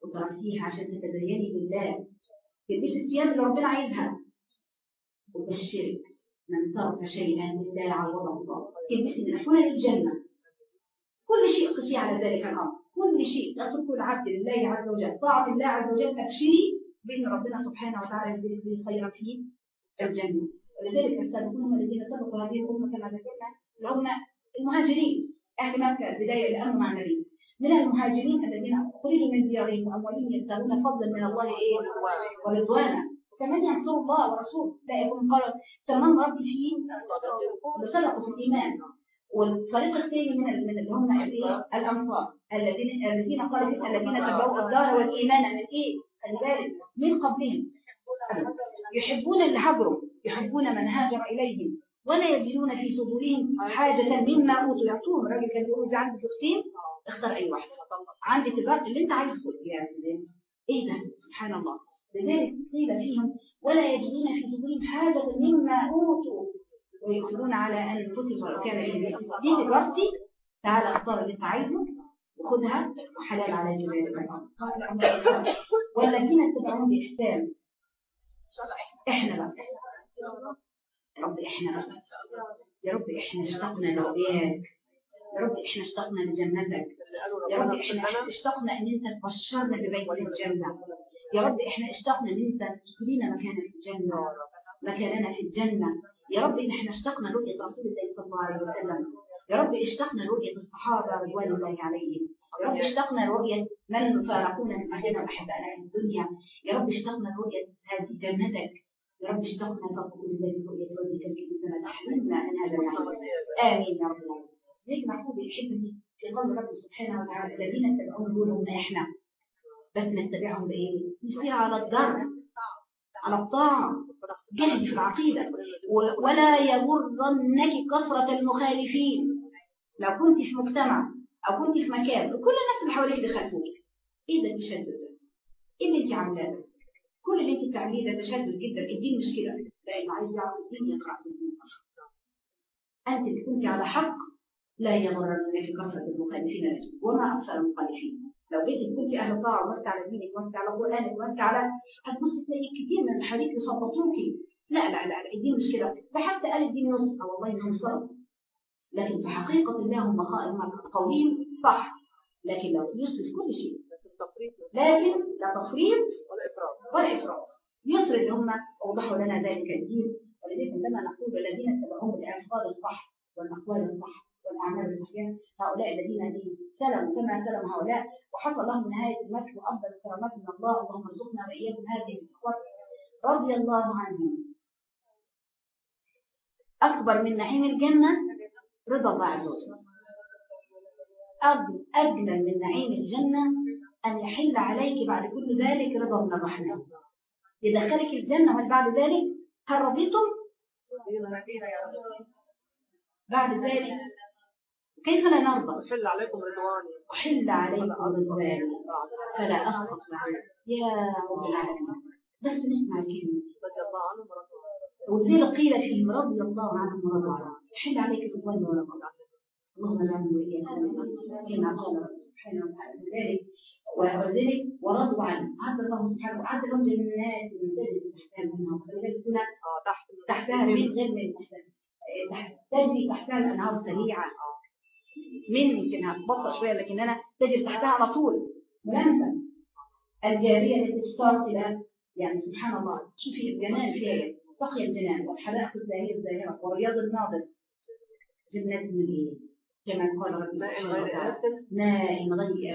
وتركتيها عشان تتزيني بالله تلبسي الثياب اللي ربنا عايزها. وبشرك من ترك شيئا لله عوضه الله تلبسي من حلل الجنة. كل شيء قسي على ذلك الأمر. كل شيء يتركه العبد لله عز وجل. طاعة الله عز وجل أبشري بأن ربنا سبحانه وتعالى يجزيك به خيرا في الجنه ولذلك السابقون هم الذين سبقوا هذه الأمة كما ذكرنا اللي هم المهاجرين. أهل مكة البدايه الأمر مع النبي. من المهاجرين الذين خرجوا من ديارهم وأموالهم يبتغون فضلا من الله إيه ورضوانا. وكمان ينصروا الله ورسوله لا يكون قال سلمان ربي فيه صدقوا في الإيمان. والفريق الثاني من اللي هم الإيه؟ الأنصار. الذين الذين قالوا الذين تبعوا الدار والإيمان. من إيه؟ خلي بالك. من قبلهم. يحبون اللي هاجروا يحبون من هاجر إليهم ولا يجدون في صدورهم حاجة مما أوتوا. يعطوهم الراجل كان بيقول إذا عندي زوجتين اختار أي واحدة. عندي تجار اللي أنت عايزه يا سيدي إيه ده سبحان الله لذلك قيل فيهم ولا يجدون في صدورهم حاجة مما أوتوا. ويؤثرون على أنفسهم ولو كان بهم دي تجارتي تعالى اختار اللي أنت عايزه وخدها وحلال على جبالك والذين اتبعون بإحسان. إحنا بقى. يا رب إحنا بقى. يا رب إحنا اشتقنا لرؤياك يا رب إحنا اشتقنا لجنتك. يا رب إحنا اشتقنا إن أنت تبشرنا ببيت الجنة. يا رب إحنا اشتقنا إن أنت تدينا مكانا في الجنة مكاننا في الجنة. يا رب إن إحنا اشتقنا لرؤية رسول الله صلى الله عليه وسلم. يا رب اشتقنا لرؤية الصحابة رضوان الله عليهم. يا رب اشتقنا لرؤية من فارقونا من اهلنا واحبائنا في الدنيا. يا رب اشتقنا لرؤية هذه جنتك. يا رب اشتقنا فقول الله برؤية وجهك الكريم. تحرمنا من هذا النعيم آمين يا رب. العالمين ليك محبوب الحكمة. في قول رب سبحانه وتعالى الذين اتبعون دونهم إحنا. بس نتبعهم بإيه؟ نسير على الدرب على الطاعة. جهد في العقيدة. ولا يغرنك كثرة المخالفين. لو كنت في مجتمع أو كنت في مكان وكل الناس اللي حواليك بيخالفوك إيه ده التشدد؟ إيه اللي أنت عاملاه؟ بتعمليه ده تشدد جدا. الدين مش كده لأنه عايز يعرف الدين يقرأ في الدين صح اللي كنت على حق لا يغرنك كثرة المخالفين لك وما أكثر المخالفين. لو جيت كنت أهل طاعة ومسك على دينك ومسك على قرآنك ومسك على هتبص تلاقي كتير من حواليك يصبطوكي لا لا لا لا. الدين مش كده ده حتى قال الدين يسر والله إنهم صدقوا لكن في حقيقة الله هم قويين صح. لكن لو يسر في كل شيء لكن لا تفريط ولا إفراط. يسر ان هم أوضحوا لنا ذلك الدين ولذلك عندما نقول الذين اتبعوهم بالاعتقاد الصح والأقوال الصح والأعمال الصحيحة هؤلاء الذين؟ سلموا كما سلم هؤلاء. وحصل لهم نهاية المدح وأفضل الكرامات من الله. اللهم ارزقنا وإياكم هذه الأخوة رضي الله عنهم. أكبر من نعيم الجنة رضا الله عز وجل. أجمل من نعيم الجنة أن يحل عليك بعد كل ذلك رضا من الرحمن يدخلك الجنة وهل بعد ذلك؟ هل رضيتم؟ بعد ذلك كيف لا نرضى؟ أحل عليكم رضواني. أحل عليكم رضواني. فلا أسخط عنه يا رب العالمين. بس نسمع الكلمة رضي الله عنهم ورضوا ولذلك قيل فيهم رضي الله عنهم ورضوا عنه يحل عليك رضواني ورضا اللهم اجعلنا وإياك كما قال سبحانه وتعالى لذلك ولذلك ورضوا عنه عد الله سبحانه وتعالى لهم جنات تجري من تحتها الأنهار فلذلك هنا آه تحت تحتها من غير من تحتها تحت- تجري تحتها الأنهار سريعة من يمكن هتبطأ شوية لكن أنا تجري تحتها على طول ملامسة الجارية التي تشتاق إلى يعني سبحان الله شوفي الجمال فيها إيه؟ سقي الجنان والحدائق الزاهية الزاهرة ورياض الناظر جنات من إيه؟ كما قال ماء غير آسن ماء غير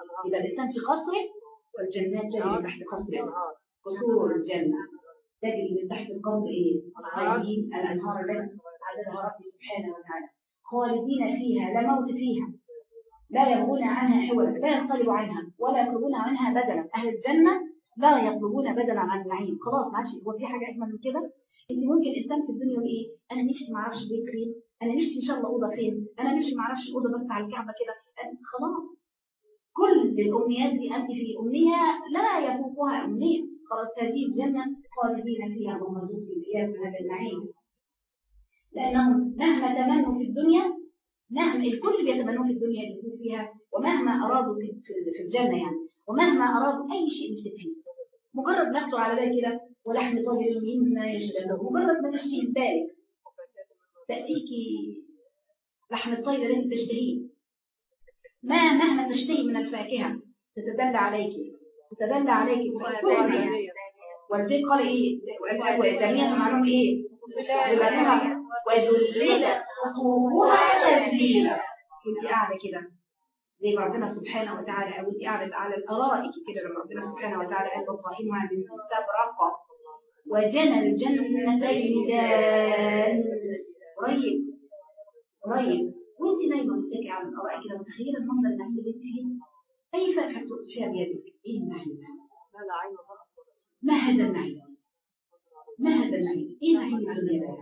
أنهار يبقى الإنسان في قصره والجنات تجري تحت قصره أنهار قصور الجنة. تجري من تحت القصر إيه؟ خالدين الأنهار التي عددها ربي سبحانه وتعالى. خالدين فيها لا موت فيها. لا يبغون عنها حولا لا ينقلب عنها ولا يطلبون عنها بدلا. أهل الجنة لا يطلبون بدلا عن النعيم. خلاص ما عادش هو في حاجة أجمل من كده؟ انت ممكن انسان في الدنيا يقول إيه؟ أنا نفسي ما أعرفش بيت فين أنا نفسي إن شاء الله أوضة فين أنا نفسي ما أعرفش أوضة بس على الكعبة كده. خلاص. كل الأمنيات دي أنت في أمنية لا يفوقها أمنية. خلاص هذه الجنة خالدين فيها ومرزوقين فيها من هذا النعيم لأنهم مهما تمنوا في الدنيا مهما الكل بيتمنوا في الدنيا يكون فيها ومهما أرادوا في الجنة يعني ومهما أرادوا أي شيء نفسك فيه مجرد ما على بالك كده ولحم طير مما يشتهى مجرد ما تشتهي بالك تأتيك لحم الطير الذي تشتهيه. ما مهما تشتهي من الفاكهة تتدلى عليك. تتدلى عليك. والزيت قال إيه؟ وإدامية معلوم إيه؟ وذللت قطوفها تذليلا. كنت قاعدة كده. زي ما ربنا سبحانه وتعالى أو انت قاعدة على الأرائك كده. لما ربنا سبحانه وتعالى قال إبراهيم عن استبرق وجنى الجنتين دان قريب قريب وأنت نايمه متكئه على الارائك كده متخيله المنظر النعيم اللي أنت فيه اي فاكهه تطفيها بيدك إيه النعيم ده؟ ما هذا النعيم؟ ما هذا النعيم؟ إيه نعيم الدنيا ده؟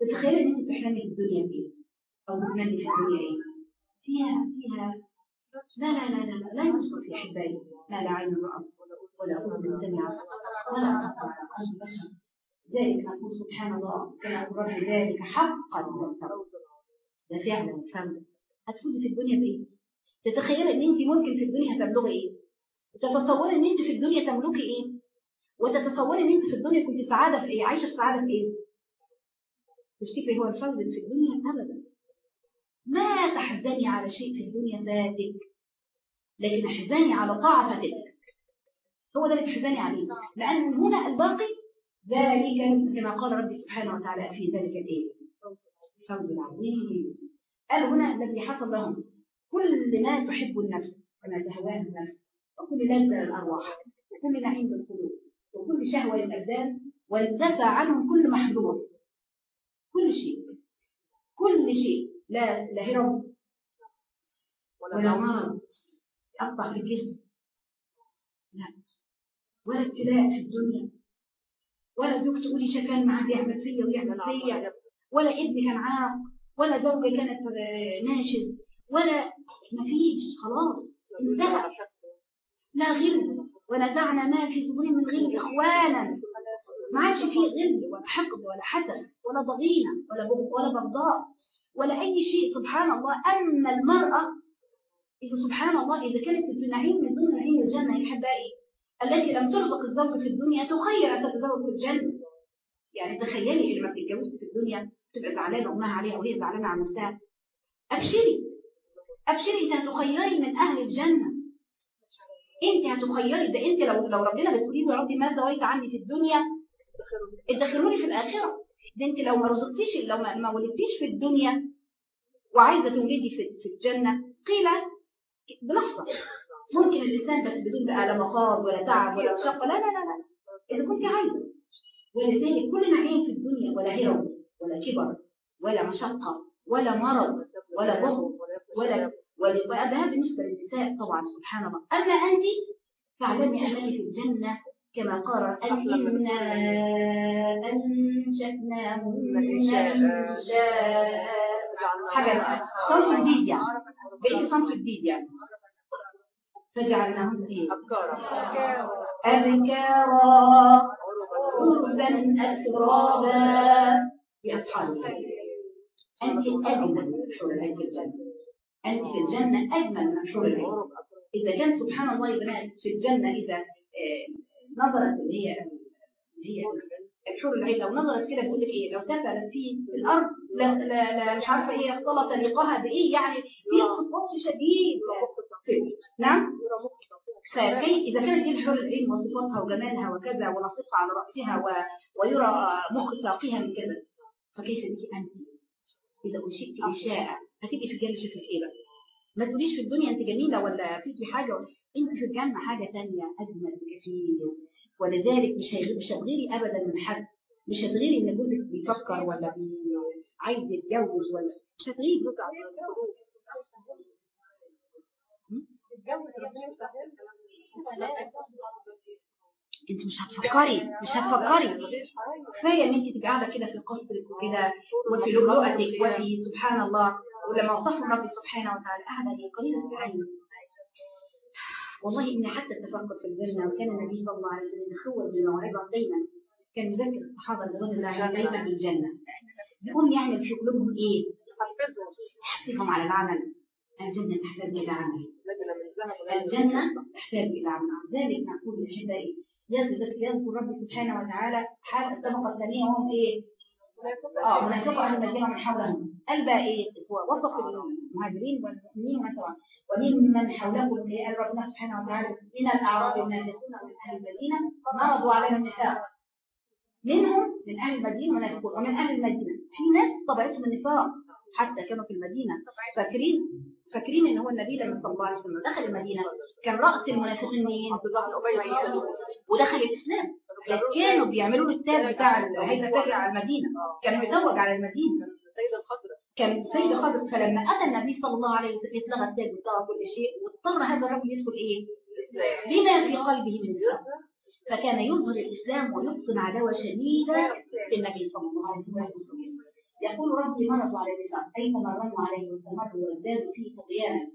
تتخيلي إن أنت تحلمي في الدنيا بايه؟ أو تتمني في الدنيا إيه؟ فيها فيها لا لا لا لا لا, لا يوصف يا أحبائي ما لا عين رأت ولا أذن سمعت ولا خطر على بشر ذلك نقول سبحان الله كما أقول ذلك حقا ده فعلا الفوز هتفوزي في الدنيا بايه؟ تتخيلي ان انت ممكن في الدنيا تبلغي إيه؟ تتصوري ان انت في الدنيا تملكي إيه؟ وتتصوري ان انت في الدنيا كنت سعاده في إيه؟ عايشه في سعاده في إيه؟ تفتكري هو الفوز في الدنيا ابدا ما تحزني على شيء في الدنيا فاتك لكن احزني على طاعه فاتتك هو ده اللي تحزني عليه. لأن هنا الباقي ذلك كما قال ربي سبحانه وتعالى في ذلك الآية؟ الفوز العظيم. قال هنا الذي حصل لهم كل ما تحب النفس كما تهواه النفس وكل لذة للأرواح وكل نعيم للقلوب وكل شهوة للأبدان وانتفى عنهم كل محظور. كل شيء. كل شيء. لا لا هرم ولا مرض. يقطع في الجسم. لا. ولا ابتلاء في الدنيا ولا زوج تقولي شكان معاه بيعمل فيا ويعمل فيا. ولا ابن كان عاق ولا زوجة كانت آه، ناشز ولا مفيش خلاص انتهى. لا غل ونزعنا ما في صدورهم من غل إخوانا. ما عادش فيه غل ولا حقد ولا حسد ولا ضغينة ولا ولا بغضاء ولا أي شيء. سبحان الله. أما المرأة إذا سبحان الله إذا كانت في نعيم من ضمن نعيم الجنة يا احبائي التي لم ترزق الزوج في الدنيا تخير أن تتزوج في الجنة. يعني تخيلي لما تتجوزي في الدنيا تبقى زعلانه أمها عليها وهي زعلانة على نفسها. أبشري. أنت هتخيري من أهل الجنة. أنت هتخيري ده أنت لو لو ربنا بتقولي له يا ربي ما زويت عني في الدنيا؟ ادخلوني في الآخرة. ده أنت لو ما رزقتيش لو ما, ولدتيش في الدنيا وعايزة تولدي في, الجنة قيل بلحظه ممكن الإنسان بس بدون بقى لا مخاض ولا تعب ولا مشقه لا لا لا لا. إذا كنت عايزة. ولذلك كل نعيم في الدنيا ولا هرم ولا كبر ولا مشقة ولا مرض ولا بغض ولا ولا ده بالنسبة للنساء طبعا سبحان الله. أما أنت فاعلمي انك في الجنة كما قال إنا أنشأناهن إنشاء. حاجة. صنف جديد يعني. بقيت صنف جديد يعني. فجعلناهن إيه؟ أفكار أذكارا عربا أترابا. لأصحاب أنت أجمل من حور العين في الجنة. أنت في الجنة أجمل من حور العين. إذا كان سبحان الله يا بنات في الجنة إذا آه، نظرت اللي هي هي الحور العين لو نظرت كده تقول لك إيه؟ لو دخلت في الأرض لا لا لا مش عارفة إيه اختلط لقاها بإيه؟ يعني في وصف شديد نعم؟ فكي إذا كانت دي الحور العين وصفاتها وجمالها وكذا ونصفها على رأسها و... ويرى مخ ساقها من كذا فكيف بك أنت؟ إذا أنشئت إنشاء هتبقي في الجنة شكلك إيه بقى؟ ما تقوليش في الدنيا أنت جميلة ولا فيكي حاجة أنت في الجنة حاجة تانية أجمل بكثير. ولذلك مش مش هتغيري أبدا من حد مش هتغيري إن جوزك بيفكر ولا بي... عايز يتجوز ولا مش هتغيري انت مش هتفكري مش هتفكري. كفاية إن انت تبقي قاعدة كده في قصرك وكده وفي لؤلؤتك وفي سبحان الله. ولما وصفهم ربي سبحانه وتعالى قاعدة هي قليله العين والله إني حتى تفكر في الجنة وكان النبي صلى الله عليه وسلم يخوض بالموعظه دايما. كان يذكر الصحابة رضوان الله دايما بالجنه يقول يعمل في قلوبهم إيه؟ حفظهم على العمل. الجنه تحتاج إلى عمل. الجنة تحتاج إلى عمل. ذلك نقول لأحبائي يذكر يذكر ربي سبحانه وتعالى حال الطبقة الثانية وهم إيه؟ آه منافقوا أهل المدينة من حولهم. قال بقى إيه؟ وصف المهاجرين والمؤمنين مثلا. وممن حولهم قال ربنا سبحانه وتعالى من الأعراب المنافقون ومن أهل المدينة مرضوا عليهم النفاق منهم من أهل المدينة ومن أهل المدينة. في ناس طبيعتهم النفاق حتى كانوا في المدينة فاكرين فاكرين إن هو النبي لما صلى الله عليه وسلم دخل المدينة كان رأس المنافقين مين؟ ودخل الإسلام. كانوا بيعملوا له التاج بتاع هيبه تاج على المدينة. كان متوج على المدينة. سيد الخضراء كان سيد خضر فلما أتى النبي صلى الله عليه وسلم اتلغى التاج واتلغى كل شيء واضطر هذا الرجل يدخل إيه؟ بما في قلبه من نفاق فكان يظهر الإسلام ويبطن عداوة شديدة للنبي صلى الله عليه وسلم. يقول ربي مرضوا على النفاق أي تمرنوا عليه واستمروا وازدادوا فيه طغيانا.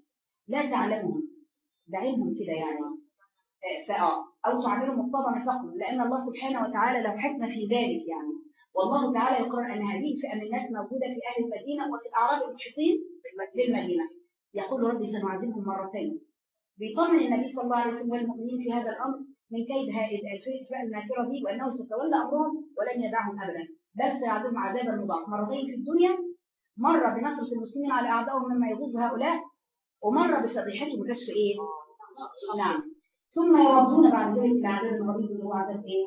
لا تعلمهم. ده علمهم كده يعني. أو تعملوا مقتضى نفاقهم. لأن الله سبحانه وتعالى له حكمة في ذلك يعني. والله تعالى يقرر أن هذه الفئة من الناس موجودة في أهل المدينة وفي الأعراب المحيطين بالمدينة. يقول ربي سنعذبهم مرتين. بيطمن النبي صلى الله عليه وسلم والمؤمنين في هذا الأمر من كيد هذه الفئة الماكرة دي وأنه ستولى أمرهم ولن يدعهم أبدا. بل سيعذبهم عذابا مضاعفا مرتين في الدنيا مرة بنصرة المسلمين على أعدائهم مما يغيظ هؤلاء ومرة بفضيحتهم كشف إيه؟ نعم ثم يردون بعد ذلك إلى عذاب الغليظ اللي هو عذاب إيه؟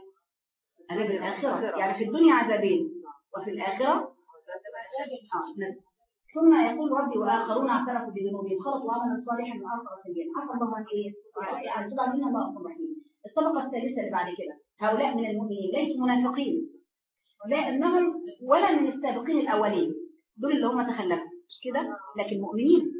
عذاب الآخرة يعني في الدنيا عذابين وفي الآخرة. ثم يقول ربي وآخرون اعترفوا بذنوبهم خلطوا عملا صالحا وآخر سيئا عسى الله أن إيه؟ يعني طبعا من الله غفور رحيم الطبقة الثالثة اللي بعد كده هؤلاء من المؤمنين ليسوا منافقين لأنهم ولا من السابقين الأولين دول اللي هم تخلفوا مش كده؟ لكن مؤمنين.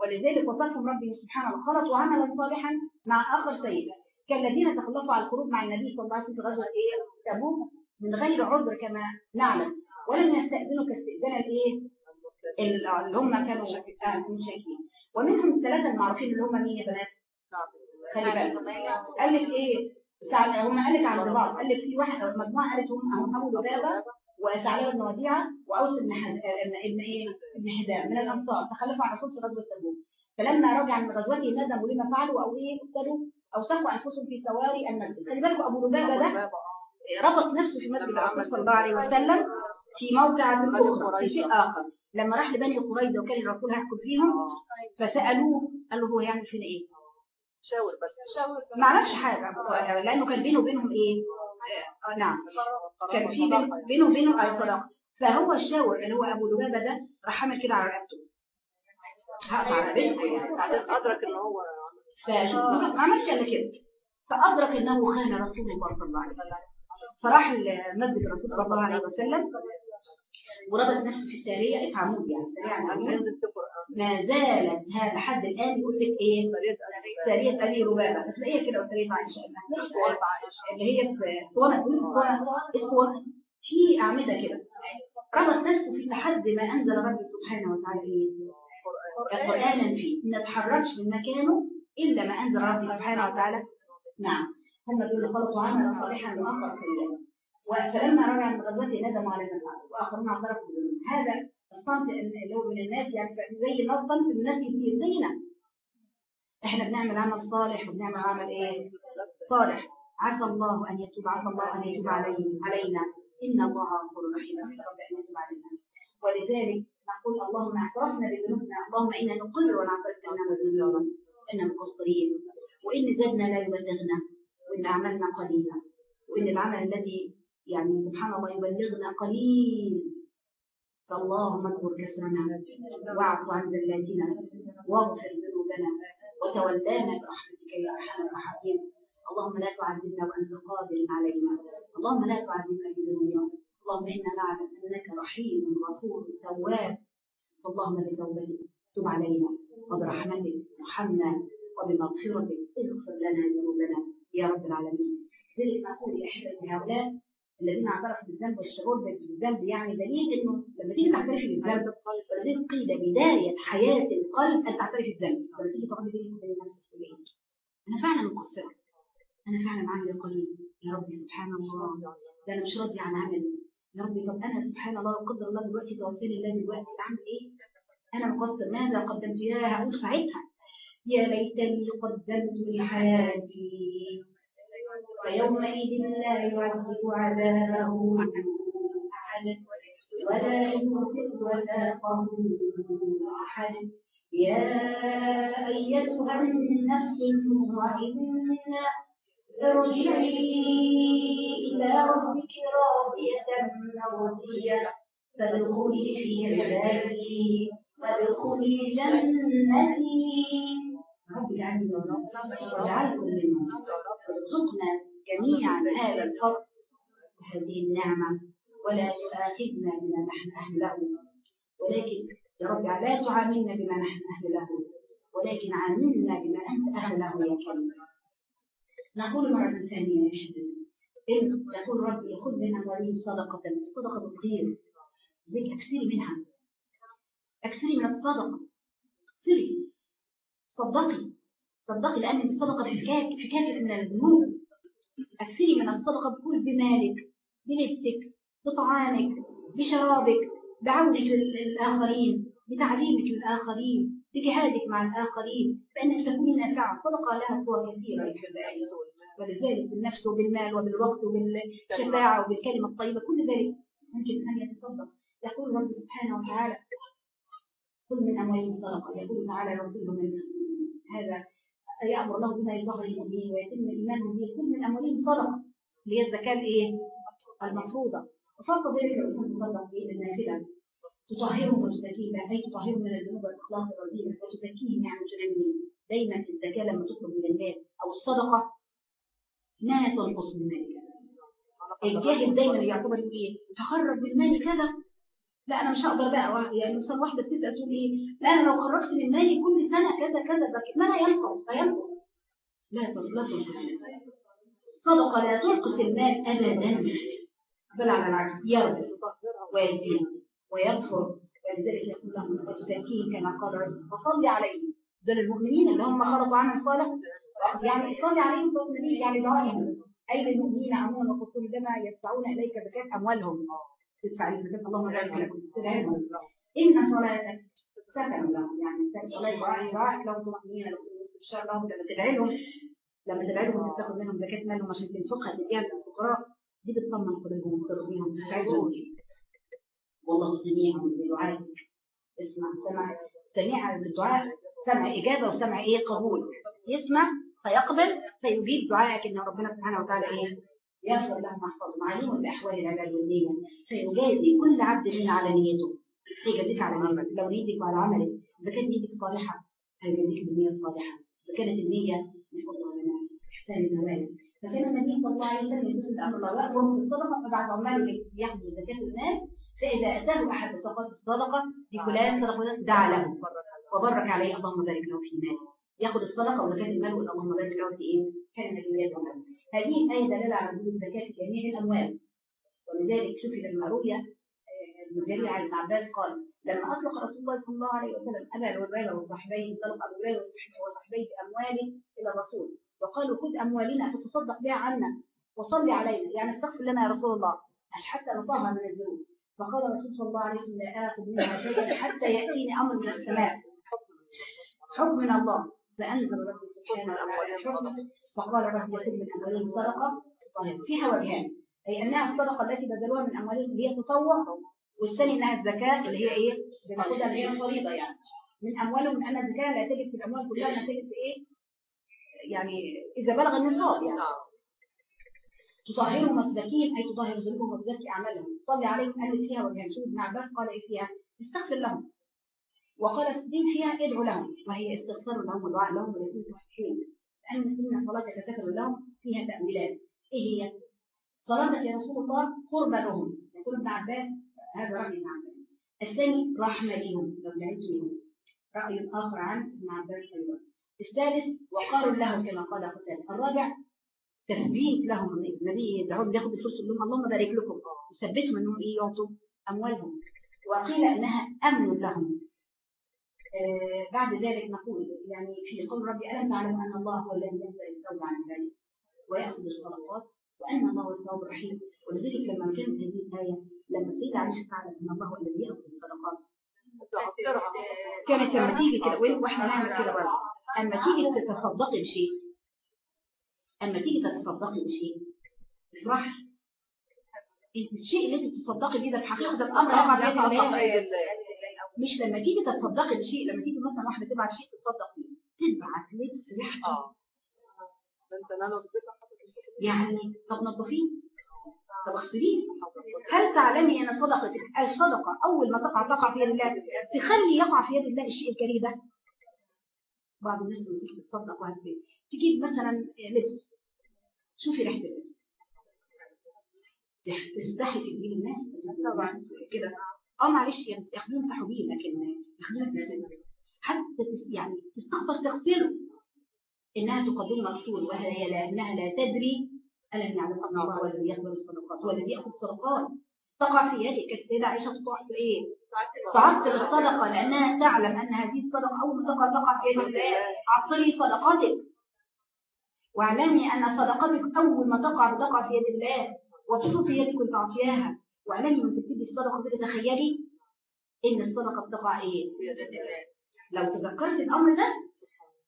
ولذلك وصفهم ربي سبحانه وخلطوا عملا صالحا مع آخر سيء كالذين تخلفوا على الخروج مع النبي صلى الله عليه وسلم في غزوة إيه؟ تبوك من غير عذر كما نعلم. ولم يستأذنوا كاستئذان الإيه؟ اللي هم كانوا مشاكين. ومنهم الثلاثة المعروفين اللي هم مين يا بنات؟ خلي بالك. قال لك إيه؟ هم قال لك عند بعض قال لك في واحد أو مجموعة قالت هم ابو لبابه وثعلبه بن وديعه وأوس بن. ابن إيه؟ ابن حدام من الأنصار. تخلفوا عن الرسول في غزوة تبوك. فلما رجع من غزوته ندموا لما فعلوا أو إيه؟ ابتدوا اوسخوا أنفسهم في سواري المسجد. خلي بالكم أبو لبابة ده ربط نفسه في مسجد الرسول صلى الله عليه وسلم في موقع أخرى في شيء آخر. لما راح لبني قريظة وكان الرسول هيحكم فيهم فسألوه قال له هو يعمل فينا إيه؟ شاور بس. ما عملش حاجة. لأنه كان بينه وبينهم إيه؟ آه نعم. كان في بين- بينه وبينه أي صداقه فهو الشاور اللي هو أبو لبابه ده راح عمل كده على رقبته هقطع على رقبته يعني. بعدين أدرك إن هو ما عملش إلا كده. فأدرك إنه خان رسول الله صلى الله عليه وسلم. فراح لمسجد الرسول صلى الله عليه وسلم. وربط نفسه في الساريه افهموه يعني سريعا السفر ما زالت هذا لحد الآن يقول لك إيه؟ ساريه ابي ربابه هتلاقيها كده وساريه عائشه اللي هي في اسطوانه اسطوانه اسطوانه في أعمدة كده. ربط نفسه في لحد ما أنزل ربي سبحانه وتعالى إيه قرانا فيه. ما اتحركش من مكانه إلا ما أنزل ربي سبحانه وتعالى. نعم. هم دول خلطوا عملا صالحا واخر سيئا فلما رجع من غزوته ندموا على ما فعلوا واخرون اعترفوا بذنوبهم هذا الصنف اللي هو من الناس يعني زي الناس صنف من الناس كتير زينا. إحنا بنعمل عمل صالح وبنعمل عمل إيه؟ صالح. عسى الله أن يتوب عسى الله أن يتوب علينا علينا. إن الله غفور رحيم. نسال رب أن يتوب علينا. ولذلك نقول اللهم اعترفنا بذنوبنا اللهم إنا نقر ونعترف اننا مذنبون اننا مقصرين. وإن زادنا لا يبلغنا. وإن اعمالنا قليله وإن العمل الذي يعني سبحان الله يبلغنا قليل. فاللهم اكبر كسرنا واعف عن ذلاتنا واغفر ذنوبنا. وتولانا برحمتك يا أرحم الراحمين. اللهم لا تعذبنا وأنت قادر علينا. اللهم لا تعذبنا بذنوبنا اللهم إنا نعلم أنك رحيم غفور تواب. اللهم بتوبتك. تب علينا. وبرحمتك. ارحمنا. وبمغفرتك. اغفر لنا ذنوبنا. يا رب العالمين. لذلك أقول يا أحبتي هؤلاء. الذين اعترفوا بالذنب والشعور بالذنب يعني دليل إنه لما تيجي تعترفي بالذنب قيل بداية حياة القلب أن تعترفي بالذنب. ولما تيجي تقعدي بينك وبين نفسك؟ أنا فعلا مقصرة. أنا فعلا عامله قليل يا ربي سبحان الله. ده أنا مش راضيه عن عملي. يا ربي طب أنا سبحان الله قدر الله دلوقتي توفاني الله دلوقتي. أعمل إيه؟ أنا مقصر. ماذا قدمت؟ يا هقول ساعتها. يا ليتني قدمت لحياتي. فيومئذ لا يعذب عذابه أحد ولا يوثق وثاقه أحد. يا أيتها النفس المطمئنة ارجعي إلى ربك راضية مرضية. فادخلي في عبادي وادخلي جنتي. رب اجعلني واجعلكم منهم ارزقنا جميعا هذا الفضل وهذه النعمة ولا تؤاخذنا بما نحن أهله ولكن يا رب لا تعاملنا بما نحن أهله ولكن عاملنا بما أنت أهله يا كريم نقول مرة ثانية يا حبيبي إن يقول ربي خذ من أموالهم صدقة صدقة الخير. زيك أكسري منها. أكسري من الصدقة. أكسري صدقي. صدقي لأن الصدقة فكاك فكاكة من الذنوب. أكسري من الصدقة بكل بمالك بلبسك بطعامك بشرابك بعونك للآخرين بتعليمك للآخرين بجهادك مع الآخرين. فإنك تكوني نافعة الصدقة لها صور كثيرة. ولذلك بالنفس وبالمال وبالوقت وبالشفاعة وبالكلمة الطيبة كل ذلك ممكن أن يتصدق. يقول رب سبحانه وتعالى خذ من أموالهم صدقة يقول تعالى رسوله من هذا يأمر الله بما يظهر المؤمنين ويتم الإيمان به كل من أموالهم صدقة. اللي هي الزكاة الإيه؟ المفروضة. وفرض ذلك الإنسان تصدق بإيد النافلة. تطهرهم وتزكيهم. أي تطهرهم من الذنوب والأخلاق الرذيلة وتزكيهم يعني تنمي دايما الزكاة لما تطلب من المال أو الصدقة ما تنقص من مالك. الجاهل دايما يعتبر إيه؟ تخرج من مالي كذا. لا أنا مش هقدر بقى. يعني مثلا واحدة بتبدا تقول إيه؟ لا أنا لو خرجت من مالي كل سنة كذا كذا ده ما ينقص فينقص لا لا تنقص الصدقه لا تنقص المال ابدا. بل على العكس يربط ويزيد ويطهر ولذلك يقول لهم وتزكيهم كما قال فصلي عليهم دول المؤمنين اللي هم خرجوا عن الصلاة؟ يعني صلي عليهم صلاة النبي يعني دعائهم. أي للمؤمنين عموما وقصور كما يدفعون إليك زكاه أموالهم. تدفع لك زكاه اللهم بارك تدعيهم إن صلاتك سكن لهم يعني صلاه دعاء دعاء لهم طمأنينة لهم ان شاء الله لما تدعي لهم لما تدعي لهم وتاخذ منهم زكاه مالهم عشان تنفقها تديها للفقراء دي بتطمن قلوبهم وترضيهم وتساعدهم والله سميع بدعائك اسمع سمع سميع بالدعاء سمع إجابة وسمع إيه؟ قبول. يسمع فيقبل فيجيب دعائك ان ربنا سبحانه وتعالى إيه؟ يغفر له محفظ عليم باحوال العباد والنيه فيجازي كل عبد منا على نيته هيجازيك على نيتك لو نيتك وعلى عملك اذا كانت نيتك صالحه هيجازيك بالنيه الصالحه اذا كانت النيه نسال الله لنا احسان النوايا فكان النبي صلى الله عليه وسلم يقول أمر الله وهم في الصدقه فبعد عماله ياخذوا زكاه المال فاذا اتاه احد صدقات الصدقه لفلان صدقه دعا له وبارك عليه اللهم بارك له في ماله ياخذ الصدقه وزكاه المال اللهم بارك له في إيه؟ كان النبي يدعو هذه آية دلالة على وجود الزكاة في جميع الأموال. ولذلك شوفي لما روي ابن جرير عن ابن عباس قال لما أطلق رسول الله صلى الله عليه وسلم أبا هريرة وصاحبيه انطلق أبو هريرة وصاحبيه بأمواله إلى الرسول. وقالوا خذ أموالنا فتصدق بها عنا وصلي علينا. يعني استغفر لنا يا رسول الله. حتى نطهر من الذنوب. فقال الرسول صلى الله عليه وسلم لا آخذ منها شيئا حتى يأتيني أمر من السماء. حكم من الله. فأنزل ربي سبحانه وتعالى فقال رب يخذ من أموالهم صدقة. طيب فيها وجهان أي أنها الصدقة التي بذلوها من أموالهم اللي هي تطوع والثاني أنها الزكاة اللي هي إيه؟ بناخدها اللي هي فريضة يعني. من أموالهم أن الزكاة لا تجد في الأموال كلها أنها تجد في إيه؟ يعني إذا بلغ النصاب يعني. تطهرهم وتزكيهم أي تطهر ذنوبهم وتزكي أعمالهم. صلي عليهم قال فيها وجهان شوف ابن عباس قال إيه فيها؟ استغفر لهم. وقال الدين فيها ادعو لهم وهي استغفار لهم ودعاء لهم ولكن تحكيم لأن إن صلاتك تكفر لهم فيها تأويلات. إيه هي؟ صلاتك يا رسول الله قرب لهم يقول ابن عباس هذا رأي ابن عباس. الثاني رحمة لهم لو دعيت لهم. رأي آخر عن ابن عباس أيضا. الثالث وقار له كما قال قتال. الرابع تثبيت لهم. النبي يدعون ياخد الفلوس يقول لهم اللهم بارك لكم. يثبتهم إنهم إيه يعطوا أموالهم. وقيل إنها أمن لهم. بعد ذلك نقول يعني في قول ربي ألم تعلم أن الله هو الذي ينزل التوبة عن عباده ويأخذ الصدقات؟ وأن الله هو التواب الرحيم. ولذلك لما كانت هذه الآية لما السيدة عائشة تعلم أن الله هو الذي يأخذ الصدقات كانت لما تيجي كده وإحنا نعمل كده برضه. أما تيجي تتصدقي بشيء أما تيجي تتصدقي بشيء افرحي الشيء اللي انت تتصدقي بيه ده في حقيقة الأمر يقع يد الله مش لما تيجي تتصدقي بشيء لما تيجي مثلا واحدة تبعت شيء تتصدق بيه تبعت لبس ريحته آه. انت يعني طب نظفيه؟ طب اغسليه؟ هل تعلمي أن صدقتك الصدقة أول ما تقع تقع في يد الله تخلي يقع في يد الله الشيء الكريه ده؟ بعض الناس لما تيجي تتصدق وهتبيه تجيب مثلا لبس. شوفي ريحة اللبس. تستحي تجيب الناس طبعا. كده. آه معلش يعني ياخدوه يمسحوا بيه لكن ياخدوه يغسلوا. حتى يعني تستخسر تغسله إنها تقدم مغسول وهي لأنها لا تدري ألم يعلم أن الله هو الذي يقبل الصدقات هو الذي يأخذ الصدقات تقع في يدك السيدة عائشة تقع في إيه؟ تعطل الصدقة لأنها تعلم أن هذه الصدقة أول ما تقع في يد الله عطلي صدقاتك واعلمي أن صدقتك أول ما تقع تقع في يد الله وابسطي يدك وتعطيها واعلمي وانت بتدي الصدقه كده تخيلي إن الصدقة بتقع إيه؟ لو تذكرت الأمر ده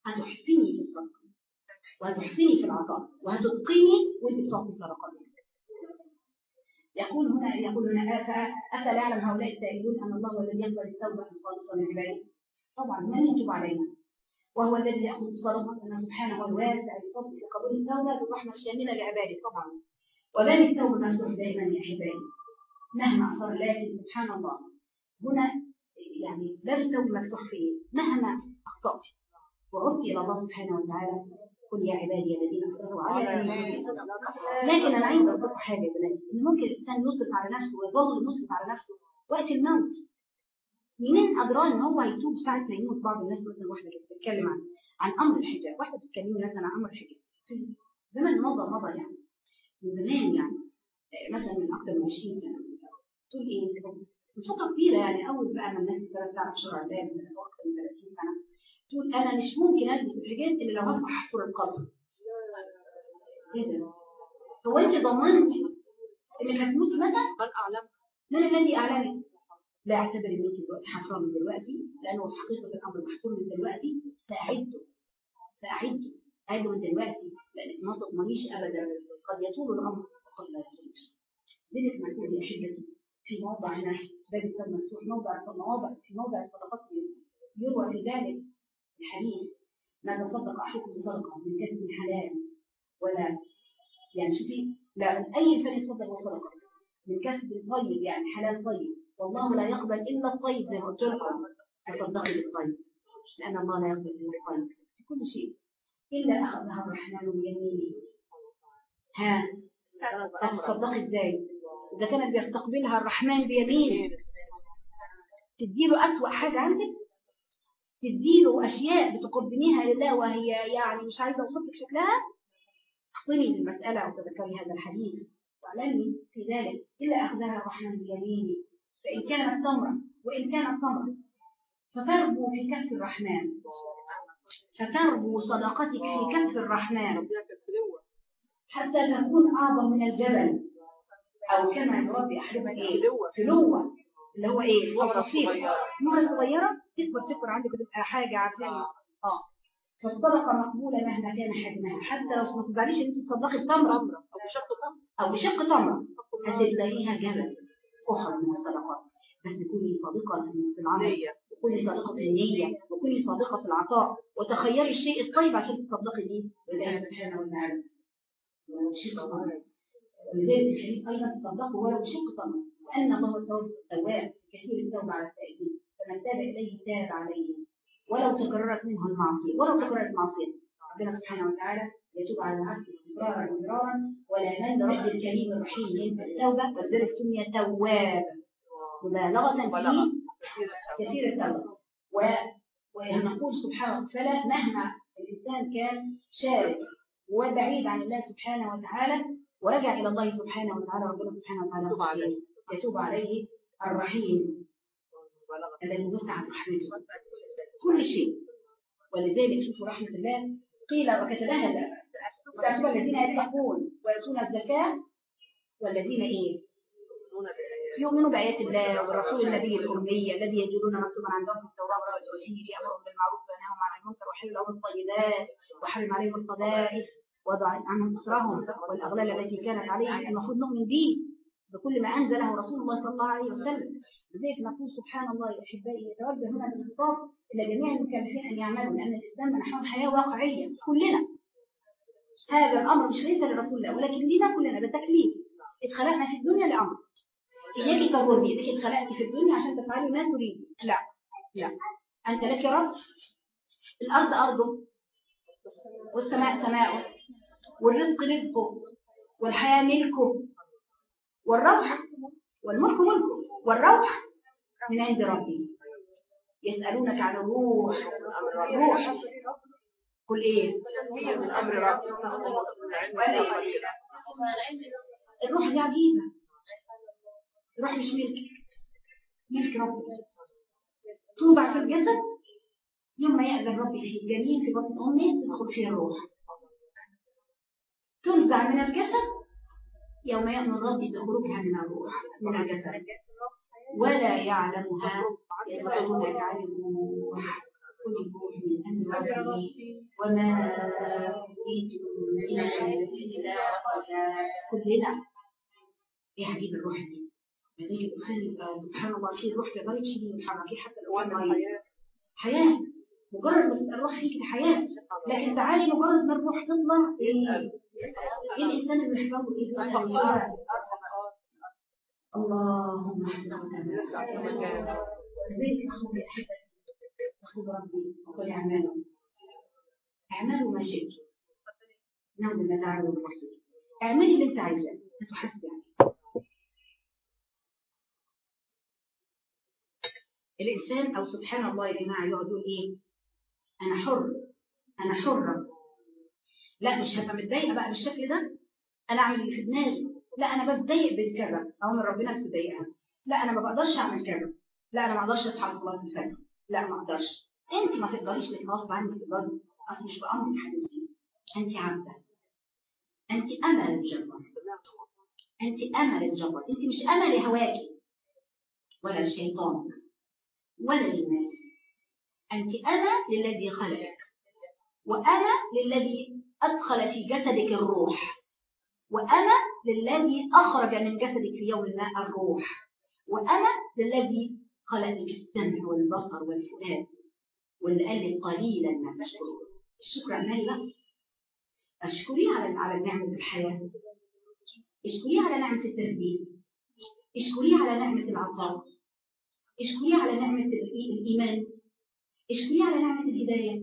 هتحسني في الصدقة وهتحسني في العطاء وهتتقني وأنت بتعطي صدقاتك يقول هنا يقول هنا افلا يعلم هؤلاء السائلون أن الله هو الذي يقبل التوبة الخالصه من عباده طبعا من يتوب علينا. وهو الذي يأخذ الصدقة أن سبحانه هو الواسع الفضل في قبول التوبة بالرحمة الشاملة لعباده طبعا. وباب التوبة مفتوح دائما يا أحبائي. مهما صار لكن سبحان الله. هنا يعني باب التوبه مفتوح في إيه؟ مهما أخطأت. وعدت إلى الله سبحانه وتعالى. قل يا عبادي الذين أسرفوا على انفسهم لكن أنا عايزه أقول حاجة يا بنات إن ممكن الإنسان يصرف على نفسه ويظل مسرف على نفسه وقت الموت. منين ادرى إن هو هيتوب ساعة ما يموت بعض الناس مثلا واحدة كانت بتتكلم عن عن أمر الحجاب. واحدة بتتكلم مثلا عن أمر الحجاب. زمن مضى مضى يعني. من زمان يعني. مثلا من أكثر من 20 سنة. تقول إيه؟ من فترة كبيره يعني أول بقى ما الناس ابتدت تعرف شرع الله من أكثر من 30 سنة تقول أنا مش ممكن ألبس الحجاب الا لو هفتح أحفر القبر. إيه ده؟ هو أنت ضمنتي إنك هتموتي متى؟ من أعلم؟ من الذي اعلمك؟ لا أعتبر إن أنت دلوقتي حفره من دلوقتي لأنه في حقيقة الأمر محفور من دلوقتي. فاعده فاعده اعده من دلوقتي لانك ما تضمنيش ابدا. قد يطول الأمر وقد لا يطولش ذلك مكتوب يا أحبتي في موضع هنا باب الكتاب مفتوح. موضع مواضع في موضع الصدقات يروى في ذلك الحديث ما تصدق أحدكم بصدقة من كسب حلال. ولا يعني شوفي لا أي إنسان يتصدق بصدقه من كسب طيب يعني حلال طيب. والله لا يقبل إلا الطيب زي ما قلت لكم. تصدقي بالطيب. لأن الله لا يقبل إلا الطيب. في كل شيء. إلا أخذها الرحمن بيمينه. ها؟ هتصدقي إزاي؟ إذا كان بيستقبلها الرحمن بيمينه تديله أسوأ حاجة عندك؟ تديله أشياء بتقدميها لله وهي يعني مش عايزة أوصف لك شكلها؟ اخطري للمساله وتذكري هذا الحديث واعلمي في ذلك إلا أخذها الرحمن بيمينه. فإن كانت تمرا وإن كانت تمرا فتربو في كف الرحمن. فتربو صدقتك في كف الرحمن. حتى تكون أعظم من الجبل. أو كما يربي احدنا إيه. فلوة. فلوه اللي هو إيه؟ هو نمرة بسيط صغيرة. نمره صغيرة تكبر تكبر عندك تبقى حاجة عارفين آه. فالصدقة مقبولة مهما كان حجمها حتى لو ما تزعليش إن أنت تصدقي بتمره أو بشق تمرة أو بشق تمره هتلاقيها جبل أخرى من الصدقات. بس كوني صادقة في العمل. وكوني صادقة في النية. وكوني صادقة في العطاء. وتخيري الشيء الطيب عشان تصدقي بيه. لله سبحانه وتعالى. بشق تمره ولذلك الحديث أيضا تصدقوا ولو بشق تمره وان الله التواب التواب كثير التوبة على التائبين فمن تاب إليه تاب عليه. ولو تكررت منه المعصية ولو تكررت معصيه ربنا سبحانه وتعالى يتوب على العبد مرارا ومرارا ولا من رب الكريم الرحيم ينفع التوبة. ولذلك سمي تواب مبالغة مبالغة. في كثير التوبة. و... ونقول سبحانه وتعالى مهما الإنسان كان شارك وبعيد عن الله سبحانه وتعالى ورجع إلى الله سبحانه وتعالى ربنا سبحانه وتعالى يتوب عليه. يتوب عليه الرحيم. الذي وسعت رحمته كل شيء. ولذلك شوفوا رحمة الله. قيل وكتبها سأكتب الذين يتقون ويؤتون الزكاة. والذين إيه؟ يؤمنوا بآيات الله والرسول النبي الأمي الذي يجدون مكتوبا عندهم في التوراة والإنجيل يأمرهم بالمعروف وينهاهم عن المنكر ويحل لهم الطيبات ويحرم عليهم الخبائث وضع عنهم إصرهم والأغلال التي كانت عليهم. المفروض نؤمن به بكل ما أنزله رسول الله صلى الله عليه وسلم. لذلك نقول سبحان الله يا أحبائي يتوجه هنا بالخطاب إلى جميع المكلفين أن يعملوا لأن الإسلام منحهم حياة واقعية كلنا. هذا الأمر مش ليس لرسول الله ولكن لنا كلنا ده تكليف. اتخلقنا في الدنيا لأمر. إياك تظلمي إنك اتخلقت في الدنيا عشان تفعلي ما تريد. لا لا. أنت لك رب. الأرض أرضه والسماء سماؤه والرزق رزقه والحياة ملكه والروح والملك ملكه والروح من عند ربي. يسألونك عن الروح روح قل إيه؟ الروح دي عجيبة الروح مش ملك. ملك ربي. توضع في الجسد يوم ما يأذن ربي في الجنين في بطن أمه تدخل فيه الروح. تنزع من الجسد يوم يأمن ربي بخروجها من الروح من الجسد. ولا يعلمها يسألونك عن الروح قل الروح من أمر ربي وما أوتيتم من العلم إلا قليلا. كلنا إيه عجيب الروح دي. تخلي سبحان الله في الروح تقدري تشيلي وتحركيه حتى لو كان مريض حياة. مجرد ما الروح فيك حياة. لكن تعالي مجرد ما الروح تطلع إيه إيه الانسان اللي له إيه؟ اللهم احسن لذلك اخوتي احبتي اخوض ربي وقل اعملوا اعملوا ما نعم بما تعملوا الرسول اعملي اللي انت عايزاه هتحاسبي عليه الإنسان أو سبحان الله يا جماعة يقعد يقول إيه أنا حر أنا حرة لا مش هبقى متضايقة بقى بالشكل ده. أنا أعمل اللي في دماغي؟ لا أنا بتضايق بكذا أمر ربنا بتضايقها. لا أنا ما بقدرش أعمل كذا. لا أنا ما أقدرش أصحى صلاة الفجر. لا ما أقدرش. أنت ما تقدريش لك غصب عنك تقدري. أصل مش بأمرك حبيبتي أنت عبدة. أنت أمل الجبار أنت أمل الجبار أنت مش أمل هواكي. ولا الشيطان. ولا للناس أنت أنا للذي خلقك. وأنا للذي أدخل في جسدك الروح وأنا للذي أخرج من جسدك في يوم ما الروح وأنا للذي خلقك السمع والبصر والفؤاد واللي قال لي قليلا ما تشكرون. الشكر عمال بقى اشكريه على على نعمة الحياة. اشكريه على نعمة التثبيت اشكريه على نعمة العطاء. اشكريه على نعمة الإيمان. اشكريه على نعمة الهداية.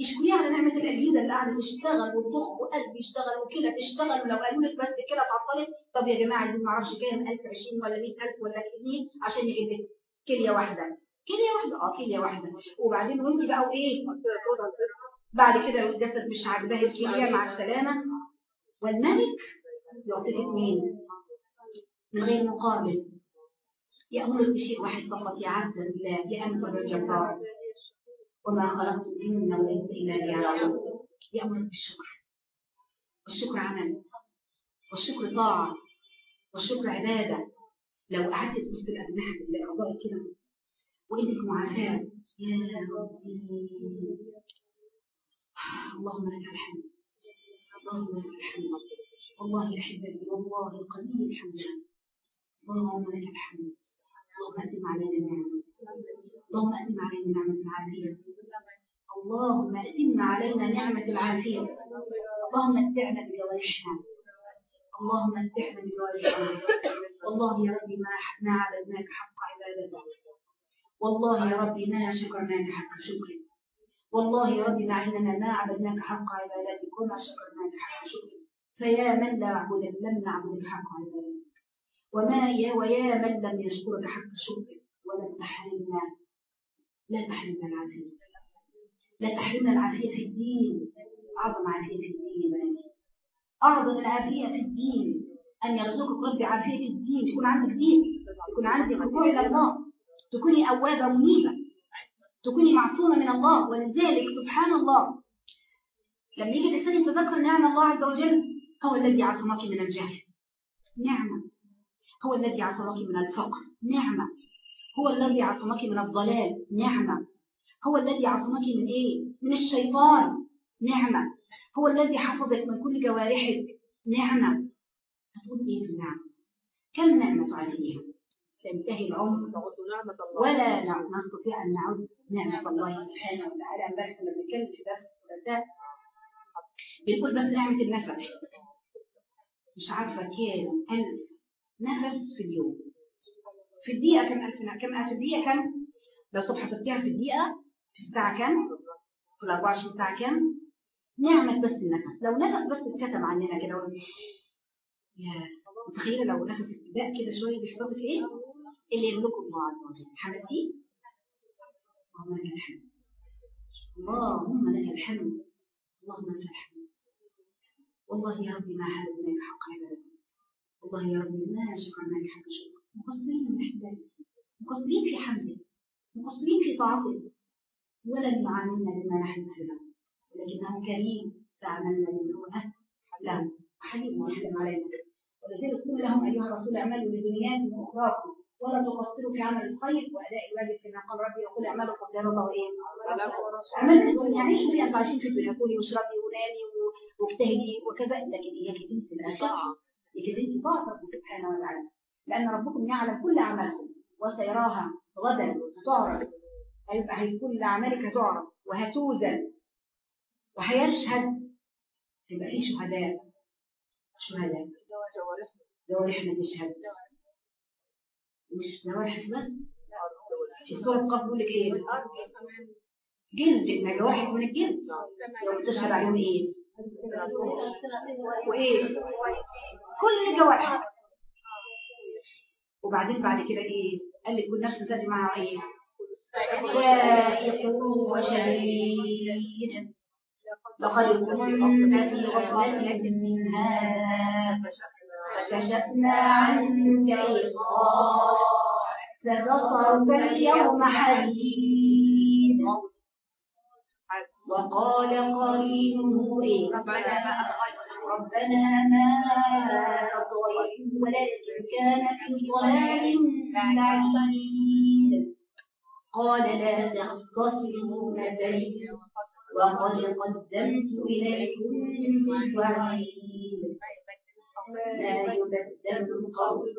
اشكريه على نعمة الأجهزة اللي قاعدة تشتغل وتضخ وقلب يشتغل وكده تشتغل ولو قالوا لك بس كده اتعطلت طب يا جماعة عايزين ما أعرفش كام 1000 20 ولا 100000 ولا كتير عشان يجيب لك كلية واحدة. كلية واحدة؟ آه كلية واحدة. وبعدين وانت بقى وإيه؟ بعد كده لو الجسد مش عاجباه الكلية مع السلامة. والملك يعطيك اثنين من غير مقابل. يأمرك بشيء واحد فقط يا عبد الله يا أمر الجبار وما خلقت الجن والإنس إلا ليعبدون. يأمرك بالشكر. والشكر عمل. والشكر طاعة. والشكر عبادة. لو قعدت تبص الأجنحة لأعضائك كده وإنك معافاة. يا ربي. اللهم لك الحمد. اللهم لك الحمد. والله يا أحبتي والله قليل الحمد اللهم لك الحمد. اللهم أتم علينا النعمة اللهم أتم علينا نعمة العافية. اللهم أتم علينا نعمة العافية. اللهم متعنا بجوارحنا. اللهم متعنا بجوارحنا. والله يا ربي ما ما عبدناك حق عبادتك والله يا ربي ما شكرناك حق شكرك والله يا ربي مع إننا ما عبدناك حق عبادتك وما شكرناك حق شكرك فيا من لا يعبدك لم نعبدك حق عبادتك وما يا ويا من لم يشكرك حق شكرك ولم تحرمنا. لا تحرمنا العافية لا تحرمنا العافية في الدين. أعظم عافية في الدين يا أعظم العافية في الدين. أن يرزقك ربي عافية الدين. تكون عندك دين. يكون عندك رجوع إلى الله. تكوني أوابة منيبة. تكوني معصومة من الله. ولذلك سبحان الله. لما يجي الإنسان يتذكر نعم الله عز وجل هو الذي عصمك من الجهل. نعمة. هو الذي عصمك من الفقر. نعمة. هو الذي عصمك من الضلال نعمة. هو الذي عصمك من إيه؟ من الشيطان نعمة. هو الذي حفظك من كل جوارحك نعمة. هتقول إيه في النعمة؟ كم نعمة تعديها تنتهي العمر. نعمة الله. ولا نع- نستطيع أن نعد نعمة الله سبحانه وتعالى. امبارح كنا بنتكلم في درس الثلاثاء بيقول بس نعمة النفس. مش عارفة كام ألف نفس في اليوم. في الدقيقة كم ألف كم في الدقيقة؟ كم؟ لو طب حسبتيها في الدقيقة في الساعة كم؟ في ال 24 ساعة كم؟ نعمة بس النفس. لو نفس بس اتكتب عننا كده يا متخيلة لو نفسك ده كده شوية بيحصل لك إيه؟ اللي يملكه الله عز وجل. حمدتيه اللهم لك الحمد. اللهم لك الحمد. اللهم لك الحمد. والله يا ربي ما حمدناك حق عبادتك. والله يا ربي ما شكرناك حق شكرك. مقصرين من احبابك مقصرين في حمدك مقصرين في طاعتك ولن يعاملنا بما نحن اهله ولكنه كريم فعملنا بما هو أهل. له حليم ويحلم علينا ولذلك قل لهم أيها الرسول اعملوا لدنياكم وأخراكم. ولا تقصروا في عمل الخير وأداء الواجب كما قال ربي. يقول اعملوا فسيرى الله إيه؟ عمل يعني إيش أنتوا عايشين في الدنيا. كلي واشربي ونامي واجتهدي وكذا. لكن اياك تنسي الاخره اياك تنسي طاعته سبحانه وتعالى. لأن ربكم يعلم كل أعمالكم وسيراها غدا تعرض. هيبقى هي كل أعمالك هتعرض وهتوزن وهيشهد. يبقى في شهداء. شهداء. جوارحنا تشهد. مش جوارحك بس. في سورة قاف بيقول لك إيه؟ جلد. ما جوارحك من الجلد لو بتشهد عليهم إيه؟ وإيه؟ كل جوارحك. وبعدين بعد كده إيه؟ قال لك كل نفس تدري معها إيه؟ سائق وشهيد لقد كنت في غفلة من هذا فكشفنا عنك غطاء فبصرك اليوم حديد وقال قرينه إيه ربنا ما ربنا ما أطغيته ولكن كان في ضلال بعيد. قال لا تختصموا لدي وقد قدمت إليكم بالوعيد لا يبدل القول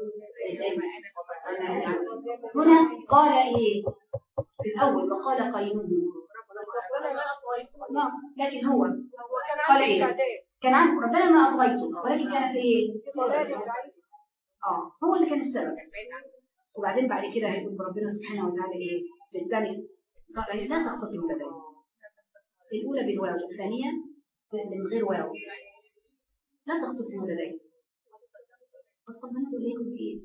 هنا قال إيه؟ في الأول وقال قرينه لكن هو قال إيه كان عنه ربنا ما اطغيته ولكن كان في إيه؟ آه هو اللي كان السبب وبعدين بعد كده هيقول ربنا سبحانه وتعالى إيه؟ في الثاني قال لا تختصموا لدي الاولى بالواو الثانية من غير واو لا تختصموا لدي فاطمنت اليكم بايه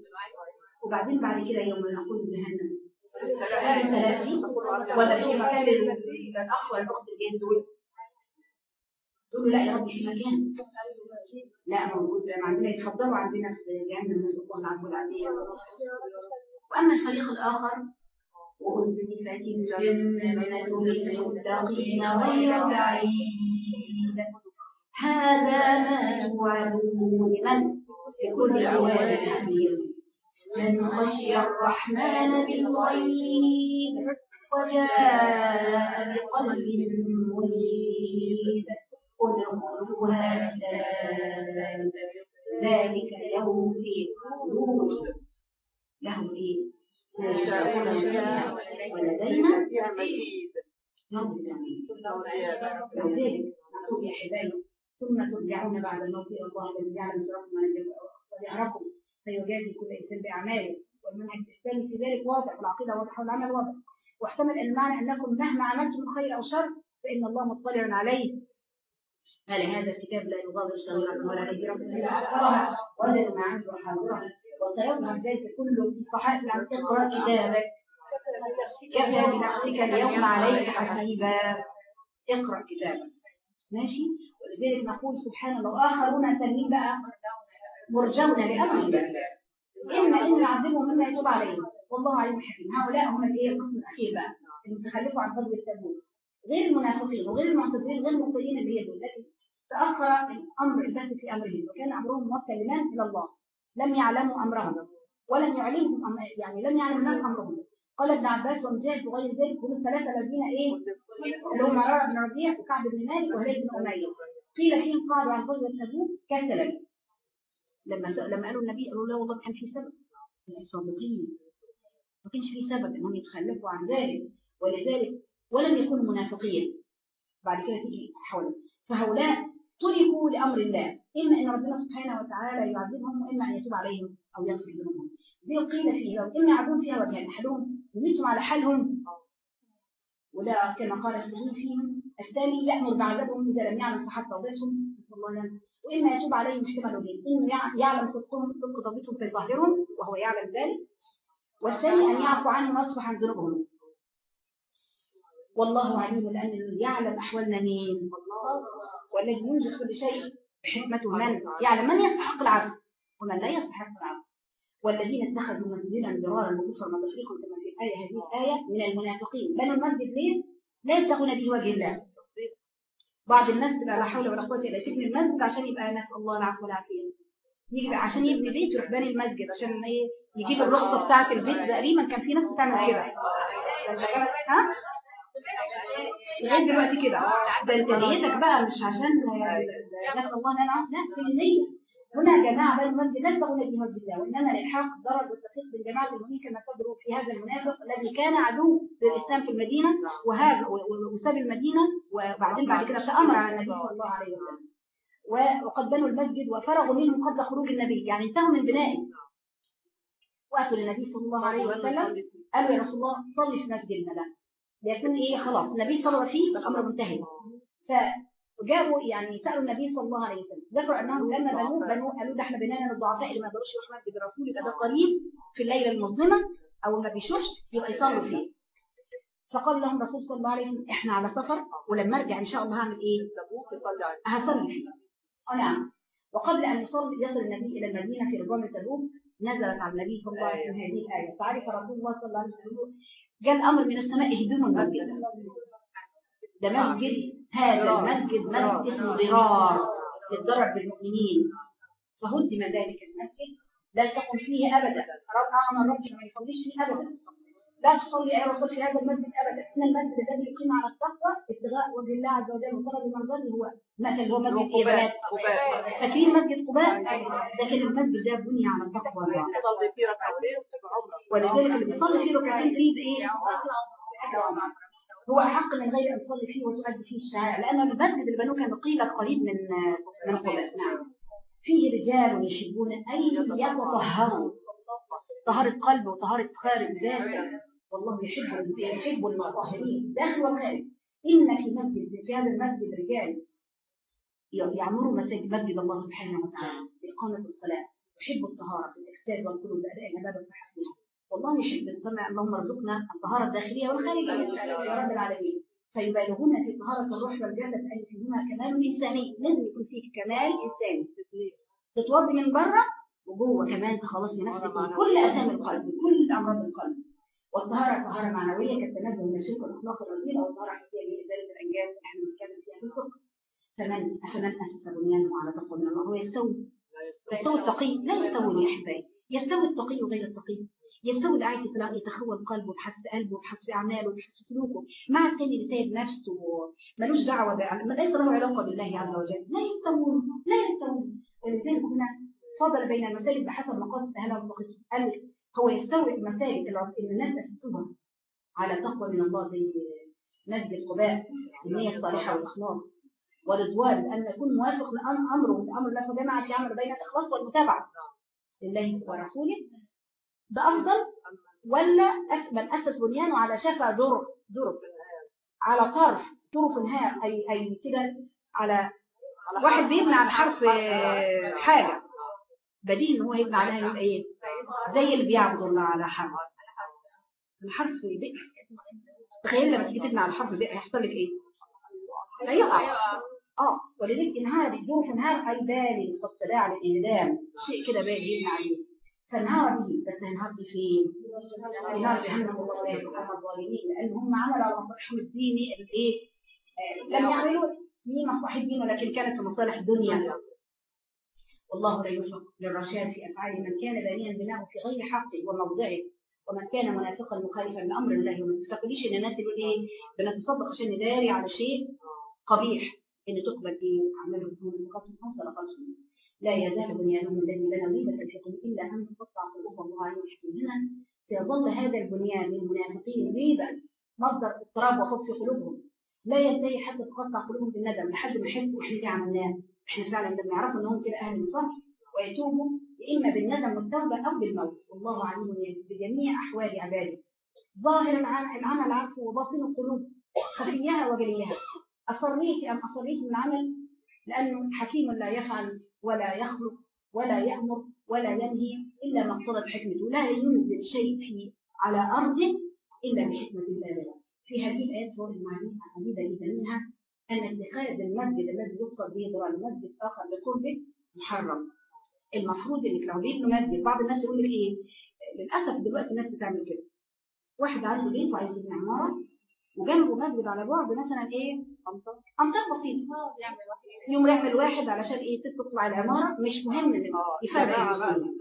وبعدين بعد كده يوم نقول جهنم ولا في مكان للاخ والاخت الجن دول له لا يا رب في مكان لا موجود عندنا يتفضلوا عندنا في نسال الله العفو والعافيه واما الفريق الآخر وأزلفت الجنة للمتقين غير بعيد هذا ما توعدون لمن؟ لكل أواب حميد من خشي الرحمن بالغيب وجاء بقلب منيب. ادخلوها بسلام ذلك يوم في خلود لهم؟ لا يشاءون فيها ولدينا. وذلك نقول يا احبائي ثم ترجعون بعد الموت إلى الله الذي جعل سراكم ويعرفكم فيجازي كل إنسان بأعماله والمنهج الإسلامي في ذلك واضح والعقيدة واضحة والعمل واضح. واحتمل أن معنى أنكم مهما عملتم خير أو شر فإن الله مطلع عليه. ما لهذا الكتاب لا يغادر صغيرة ولا كبيرة الا احصاها وجدوا ما عنده حاضرا وسيظهر ذلك كله في صحائف العام اقرا كتابك. كفى بنفسك اليوم عليك حسيبا. اقرأ كتابك. ماشي؟ ولذلك نقول سبحان الله واخرون تانيين بقى. مرجون لأمر الله. اما إن نعذبهم مما يتوب عليهم والله عليم حكيم. هؤلاء هم الإيه؟ القسم الأخير بقى المتخلفوا عن غزوه تبوك غير المنافقين وغير المعتزلين غير المبطلين اللي هي دول. لكن تأخر الأمر الباس في أمرهم. وكان أمرهم موكل لمن إلى الله. لم يعلموا أمرهم. ولم يعلمهم أم- يعني لم يعلم الناس أمرهم. قال ابن عباس ومجاهد وغير ذلك هم الثلاثة الذين إيه؟ اللي هم مرارة بن ربيع وكعب بن مالك وهلال بن أمية. قيل فيهم قالوا عن غزوة تبوك كسلا. لما لما قالوا النبي قالوا لا والله كان في سبب. بس الصادقين ما كانش في سبب إنهم يتخلفوا عن ذلك. ولذلك ولم يكونوا منافقين. بعد كده تيجي حول. فهؤلاء تركوا لأمر الله. إما إن ربنا سبحانه وتعالى يعذبهم وإما أن يتوب عليهم أو يغفر لهم. دي قيل فيه لو اما فيها وجهين أحدهم يميتهم على حالهم. وده كما قال السجون فيهم. الثاني يأمر بعذابهم إذا لم يعلم صحة توبتهم. نسأل الله وإما يتوب عليهم احتمال وجهين إنه يع- يعلم صدقهم صدق توبتهم فيطهرهم وهو يعلم ذلك. والثاني أن يعفو عنهم ويصفح عن ذنوبهم. والله عليم اللي يعلم أحوالنا مين؟ والذي ينجح كل شيء بحكمته من؟ يعلم من يستحق العفو ومن لا يستحق العفو. والذين اتخذوا مسجدا ضرارا وكفرا وتفريقا كما في الآية هذه الآية من المنافقين. بنوا المسجد ليه؟ لا يبتغون به وجه الله. بعض الناس تبقى لا حول ولا قوة إلا بالله. تبني المسجد عشان يبقى نسأل الله العفو والعافية. يجي عشان يبني بيت يروح باني المسجد عشان إيه؟ يجيب الرخصة بتاعة البيت. تقريبا كان في ناس بتعمل كده. ها؟ لغاية دلوقتي كده. ده أنت نيتك بقى مش عشان نسال الله لنا لا في النية. هنا يا جماعة بل لا تغنى به وجه الله وإنما الإلحاق الضرر والتفريق بين جماعة المؤمنين كما تدعو في هذا المنافق الذي كان عدو للإسلام في المدينة وهاجر و- و- وساب المدينة وبعدين بعد كده تأمر على النبي صلى الله عليه وسلم. وقد بنوا المسجد وفرغوا منه قبل خروج النبي يعني انتهوا من بنائه. وأتوا للنبي صلى الله عليه وسلم قالوا يا رسول الله صلي في مسجدنا ده. ليكون إيه خلاص النبي صلى فيه الامر منتهي. فجابوا يعني سألوا النبي صلى الله عليه وسلم. ذكروا أنهم لما بنوه بنوه قالوا ده إحنا بنانا من الضعفاء اللي ما يقدروش يروحوا مسجد الرسول يبقى ده قريب في الليلة المظلمة أو ما بيشوفش يبقى يصلوا فيه. فقال لهم الرسول صلى الله عليه وسلم إحنا على سفر ولما أرجع إن شاء الله هعمل إيه؟ تبوك تصلي عليه هصلي فيه. آه نعم. وقبل أن يصلي يصل النبي إلى المدينة في رجوع تبوك نزلت على النبي صلى الله عليه وسلم هذه الآية. فعرف رسول الله صلى الله عليه وسلم؟ جاء الامر من السماء اهدموا المسجد ده مسجد هذا المسجد مسجد اسمه ضرار للضرر بالمؤمنين فهدم ذلك المسجد. لا تقم فيه أبدا. رب اعمى الرب ما يصليش فيه أبدا. لا تصلي يا رسول في هذا المسجد أبدا. إن المسجد الذي يقيم على التقوى ابتغاء وجه الله عز وجل وطلب مرضاته هو. مثل هو مسجد بنات فاكرين مسجد قباء لكن المسجد ده بني على التقوى. ولذلك اللي بيصلي فيه ركعتين فيه بايه هو احق من غير أن تصلي فيه وتؤدي فيه الشعائر لأن المسجد اللي بنوه كان قيل قريب من من قباء نعم. فيه رجال يحبون أن يتطهروا طهارة قلب وطهارة خارج ذات والله يحب يحب المطهرين. داخل وخارج إن في مسجد في هذا المسجد رجال يعمروا مساجد مسجد الله سبحانه وتعالى. بإقامة الصلاة. يحب الطهارة في الإجساد والقلوب بأداء العبادة الصحيحة. والله يحب الطمع اللهم ارزقنا الطهارة الداخلية والخارجية. يا رب العالمين. فيبالغون في طهارة الروح والجسد أن فيهما كمال إنساني. لازم يكون فيه كمال إنساني. تتوضي من بره وجوه كمان تخلصي نفسك من كل آثام القلب كل أمراض القلب. والطهارة طهارة معنوية كالتنزه من الشرك والأخلاق الرذيلة والطهارة حسية بإزالة الأنجاز اللي إحنا بنتكلم فيها في الفقه فمن فمن أسس بنيانه على تقوى من الله هو يستوي. يستوي. التقي لا يستوي يا أحبائي يستوي التقي وغير التقي. يستوي قاعد يتلا- يتخول قلبه بحسب قلبه بحسب أعماله بحسب سلوكه. مع التاني اللي سايب نفسه. ملوش دعوة ليس له علاقة بالله عز وجل. لا يستوون لا يستوون. ولذلك هنا فضل بين المساجد بحسب مقاصد أهلها وفقه قال هو يستوي المساجد اللي الناس أسسوها على تقوى من الله زي مسجد قباء النية الصالحة والإخلاص. ورضوان أن يكون موافق لأمره لأمر الله فجمع في عمل بين الإخلاص والمتابعة لله ورسوله. ده أفضل ولا من أسس بنيانه على شفا ظرف ظرف على طرف طرف الهاء أي أي كده على واحد بيبني على حرف حاجة. بديهي إن هو هيبني عليها يبقى إيه؟ زي اللي بيعبد الله على حرف. الحرف بئر تخيل لما تيجي تبني على حرف بئر هيحصل لك إيه؟ هيقع. آه. ولذلك انهار الدور في انهار أي بال واطلاع للانهدام شيء كده باين يبنى عليه. فانهار به بس انهار به فين؟ في نار جهنم وكما الظالمين لأن هم عملوا مصالحهم الديني الايه؟ لم يعملوا في مصلحة الدين ولكن كانت في مصالح الدنيا والله لا يوفق للرشاد في أفعال من كان بانيا بناءه في غير حقه وموضعه ومن كان منافقا مخالفا لأمر الله وما تفتقديش إن الناس يقول إيه بنتصدق عشان نداري على شيء قبيح إن تقبل إيه اعمالهم منافقاتهم أو صدقاتهم لا يزال بنيانهم الذي بنوا ريبة فيكم إلا أن تقطع قلوبهم وعليهم هنا سيظل هذا البنيان للمنافقين ريبا مصدر اضطراب وخوف في قلوبهم. لا ينتهي حتى تقطع قلوبهم بالندم لحد ما يحسوا إحنا دي عملناه إحنا فعلا لما يعرفوا أنهم كده أهل الفضل ويتوبوا إما بالندم والتوبة أو بالموت. والله عليم بجميع أحوال عباده. ظاهر العمل عفو وباطن القلوب. خفيها وجليها. أصريت أم أصريت من العمل لأنه حكيم لا يفعل ولا يخلق ولا يأمر ولا ينهي إلا ما اقتضت حكمته لا ينزل شيء في على ارضه إلا بحكمة بالغه في هذه الآيات سوره المعاني عديده جدا منها أن اتخاذ المسجد الذي يقصد به ضرر المسجد آخر لقربه محرم المفروض إنك لو بيبنوا مسجد بعض الناس يقول لك إيه؟ للأسف دلوقتي الناس بتعمل كده. واحد عنده بيت وعايز يبني عمارة وجنبه مسجد على بعد مثلا إيه؟ امتار بسيطة. يوم يعمل واحد علشان إيه؟ تطلع العمارة. مش مهم إن يفرق المسلمين.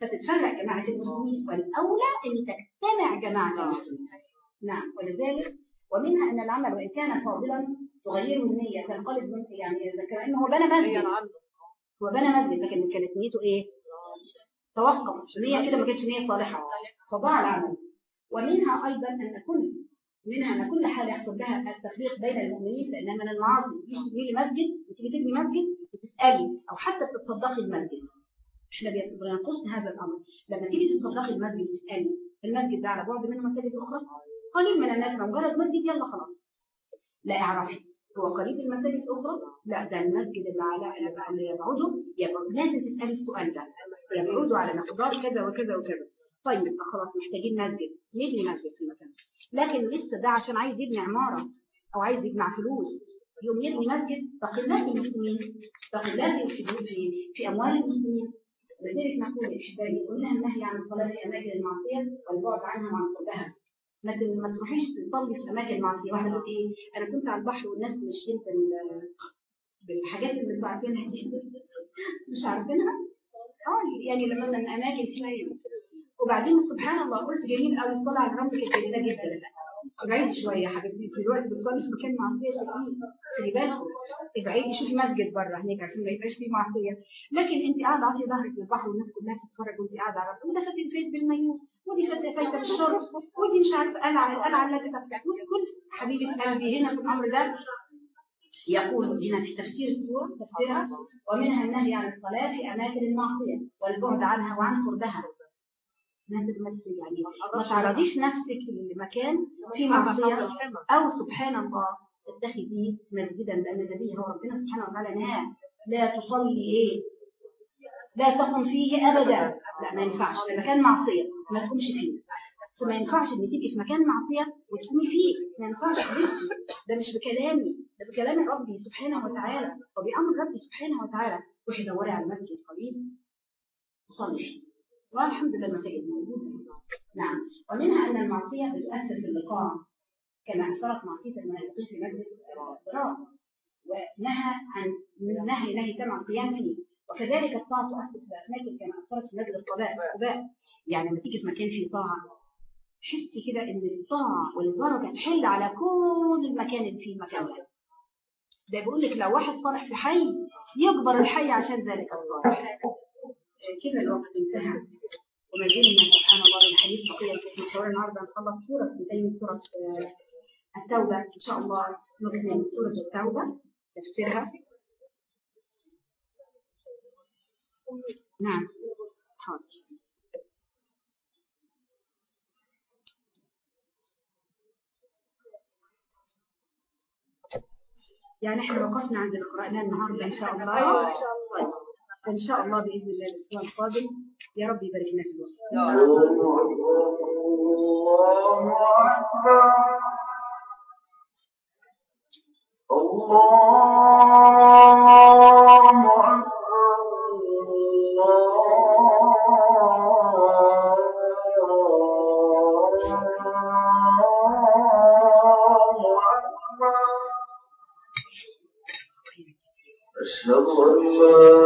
فتتفرق جماعة المسلمين. والأولى إن تجتمع جماعة المسلمين. نعم ولذلك ومنها أن العمل وإن كان فاضلا تغيره النية. تنقلب من يعني اذا كان هو بنى مسجد. هو بنى مسجد لكن كانت نيته إيه؟ توقف. نية كده ما كانتش نية صالحة. فضاع العمل. ومنها أيضا أن كل منها أن كل حالة يحصل لها التفريق بين المؤمنين لأنها من المعاصي تيجي تبني مسجد وتيجي تبني مسجد وتسألي أو حتى تتصدقي المسجد. إحنا بينقصنا هذا الأمر. لما تيجي تتصدقي المسجد تسألي المسجد ده على بعد منه مساجد أخرى قليل من الناس مجرد مسجد يلا خلاص. لا اعرفي هو قريب المساجد الأخرى؟ لا ده المسجد اللي على اللي يبعده يبعد لازم تسألي السؤال ده. يبعدوا على مقدار كذا وكذا وكذا. طيب خلاص محتاجين مسجد. نبني مسجد في المكان. لكن لسه ده عشان عايز يبني عمارة أو عايز يجمع فلوس. يوم يبني مسجد تقلات المسلمين تقلات في في أموال المسلمين. لذلك نقول إحبابي قلنا النهي عن الصلاة في أماكن المعصية والبعد عنها وعن قربها ما تروحيش تصلي في أماكن معصية. واحد يقول إيه؟ أنا كنت على البحر والناس ماشيين بال بالحاجات اللي أنتوا عارفينها دي. مش عارفينها؟ آه يعني لما مثلا أماكن فيها وبعدين سبحان الله قلت جميل قوي الصلاة على الرمل كانت جميلة جدا. ابعدي شوية حبيبتي في الوقت بتصلي في مكان معصية شديد خلي بالكم. ابعدي شوفي مسجد بره هناك عشان ما يبقاش فيه معصية. لكن انت قاعدة عاطيه ظهرك للبحر والناس كلها تتفرج وانت قاعدة على وده فات الفيت بالمايوه ودي فاتة فايتة بالشرب ودي مش عارفة قلعة القلعة اللابسة ودي كل حبيبة قلبي هنا في الأمر ده يقول هنا في تفسير السورة تفسيرها ومنها النهي عن الصلاة في أماكن المعصية والبعد عنها وعن قربها. يعني ما تعرضيش نفسك لمكان في معصية أو سبحان الله اتخذي مسجدا لأن النبي هو ربنا سبحانه وتعالى نهى لا تصلي إيه لا تقم فيه أبدا. لا ما ينفعش. ده مكان معصية ما تقومش فيه. فما ينفعش ان تيجي في مكان معصية وتقومي فيه. ما ينفعش ده مش بكلامي. ده بكلام ربي سبحانه وتعالى. وبأمر ربي سبحانه وتعالى. روحي دوري على المسجد قريب وصلي فيه والحمد لله المساجد موجودة نعم. ومنها أن المعصية بتؤثر في اللقاء كما أثرت معصية المنافقين في مسجد الضرار ونهى عن نهي نهي تم القيام فيه. وكذلك الطاعة تؤثر في الأماكن كما أثرت في مسجد القباء يعني لما تيجي في مكان فيه طاعة تحسي كده إن الطاعة والبركة تحل على كل المكان اللي فيه المكان ده ده بيقول لك لو واحد صالح في حي يكبر الحي عشان ذلك الصالح. كده الوقت انتهى وما زلنا سبحان الله الحديث بقية في صور النهارده نخلص سورة بنتين سورة التوبة. إن شاء الله نكمل سورة التوبة. تفسيرها نعم. حاضر يعني إحنا وقفنا عند اللي قرأناه النهارده إن شاء الله. أيوه إن شاء الله بإذن الله الأسبوع القادم. يا رب يبارك لنا في الوقت الله أكبر. أشهد أن لا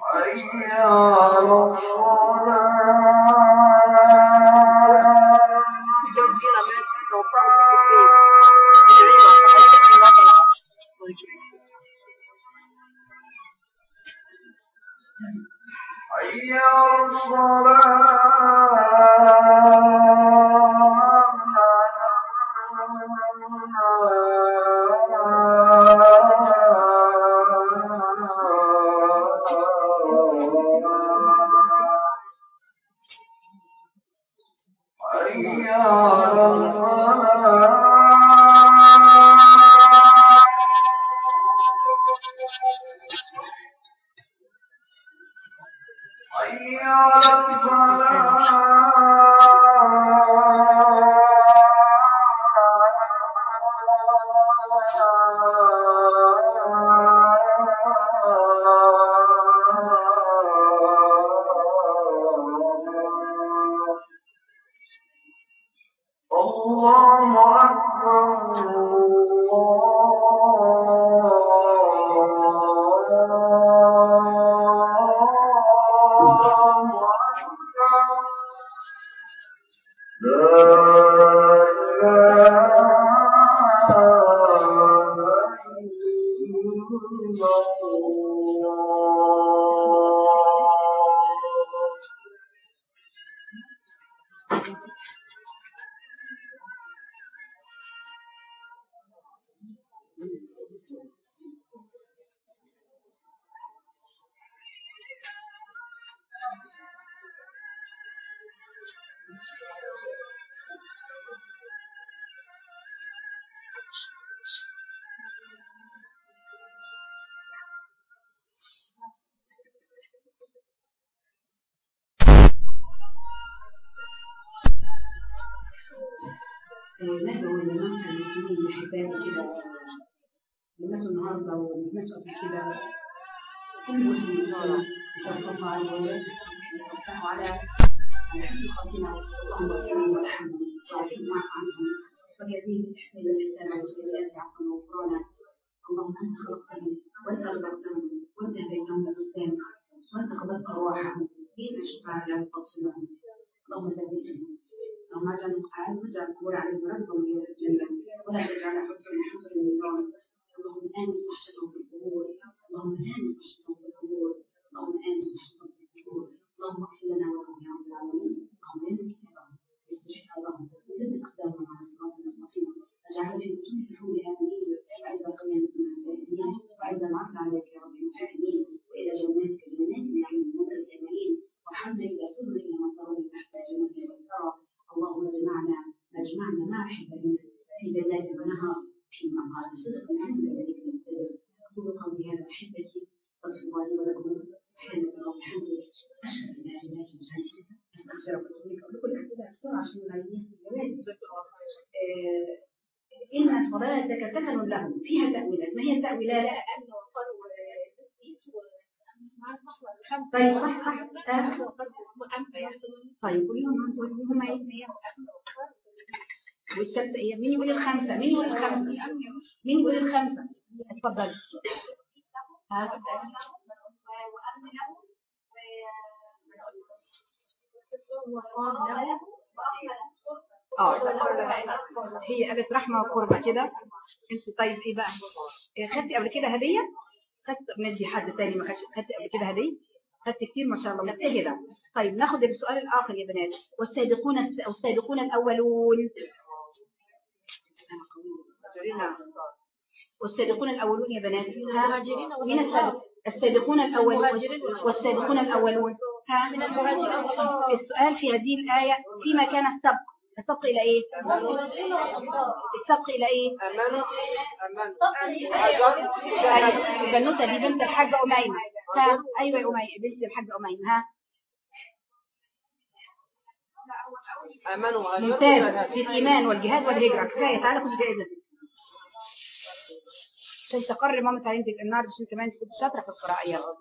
محمدا رسول الله عنهم ويزيد الإحسان والسيئات عفوا وغفرانا اللهم أنت خلقتني وأنت رزقتني وأنت هديتهم للإسلام وأنت خلقت أرواحهم كيف شفاعة لا تفصلهم اللهم ثبتهم اللهم اجعل القرآن حجة القبور عليهم ربهم إلى الجنة ولا تجعل حجة من النيران اللهم آنس وحشتهم في القبور. اللهم آنس وحشتهم في القبور. اللهم آنس وحشتهم في القبور. اللهم اغفر لنا ولهم يا رب العالمين. اللهم اللهم اجمعنا اجمعنا مع احبابنا في جنات ونهر في مقام صدق عند ذلك القدر أقول قولي هذا احبتي استغفر الله لي ولكم سبحانك اللهم وبحمدك أشهد أن لا اله الا انت أقول لكم الاختلاف بسرعة عشان ان صلاتك سكن لهم فيها تاويلات ما هي التاويلات؟ طيب صح صح آه. طيب قوليهم أنتوا هم إيه؟ والسبت إيه؟ مين يقول الخمسه؟ مين يقول الخمسه؟ مين يقول الخمسه؟ اتفضل ها آه هي قالت رحمة وقربة كده. انت طيب إيه بقى؟ إيه خدتي قبل كده هدية؟ خدت ندي حد تاني ما خدش. خدتي قبل كده هدية؟ خدت كتير ما شاء الله. مجتهدة طيب ناخد السؤال الآخر يا بنات. والسابقون الس... والسابقون الأولون. والسابقون الأولون يا بنات. من السابق؟ السابقون الأولون. والسابقون الأولون. السؤال في هذه الآية فيما كان السبق؟ السبق إلى إيه؟ السبق إلى إيه؟ أيوة البنوتة دي بنت الحاجة أميمة. أيوة يا أميمة بنت الحاجة أميمة ها. ممتاز. في الإيمان والجهاد والهجرة. كفاية تعالى خد جائزة. عشان تقرر ماما تعلمتك النهارده عشان كمان كنت شاطرة في القراءة. يلا.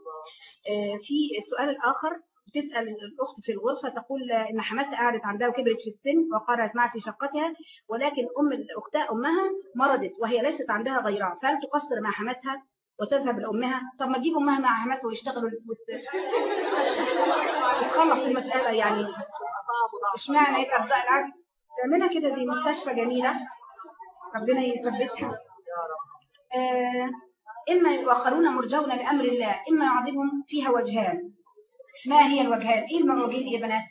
آه، في السؤال الآخر. بتسأل الأخت في الغرفة تقول إن حماتها قعدت عندها وكبرت في السن وقررت معها في شقتها ولكن أم أختها أمها مرضت وهي ليست عندها غيرها فهل تقصر مع حماتها وتذهب لأمها؟ طب ما تجيب أمها مع حماتها ويشتغلوا وت... وتخلص المسألة يعني. اشمعنى؟ يبقى أبدأ العكس. تعملها كده دي مستشفى جميلة. ربنا يثبتها. آه، إما يؤخرون مرجون لأمر الله إما يعذبهم فيها وجهان. ما هي الوجهان إيه الوجهين يا بنات؟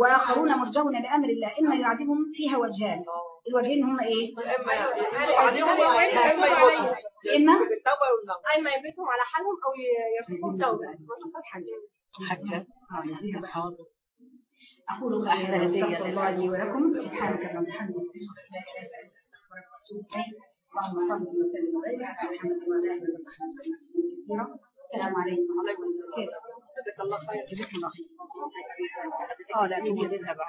وآخرون مرجون لأمر الله إما يعذبهم فيها وجهان. الوجهين هم إيه؟ إما عليهم إما إما يبيتهم على حالهم أو يرفقوا التوبه حتى. أقول قولي هذا أستغفر الله لي ولكم سبحانك اللهم وبحمدك أشهد أن لا إله إلا أنت وأتوب إليك اللهم صل وسلم وبارك على محمد وعلى آله وصحبه وسلم كثيرا السلام عليكم. ورحمة الله وبركاته جزاك الله خير. جزاكم الله خير. آه لا تجي تذهب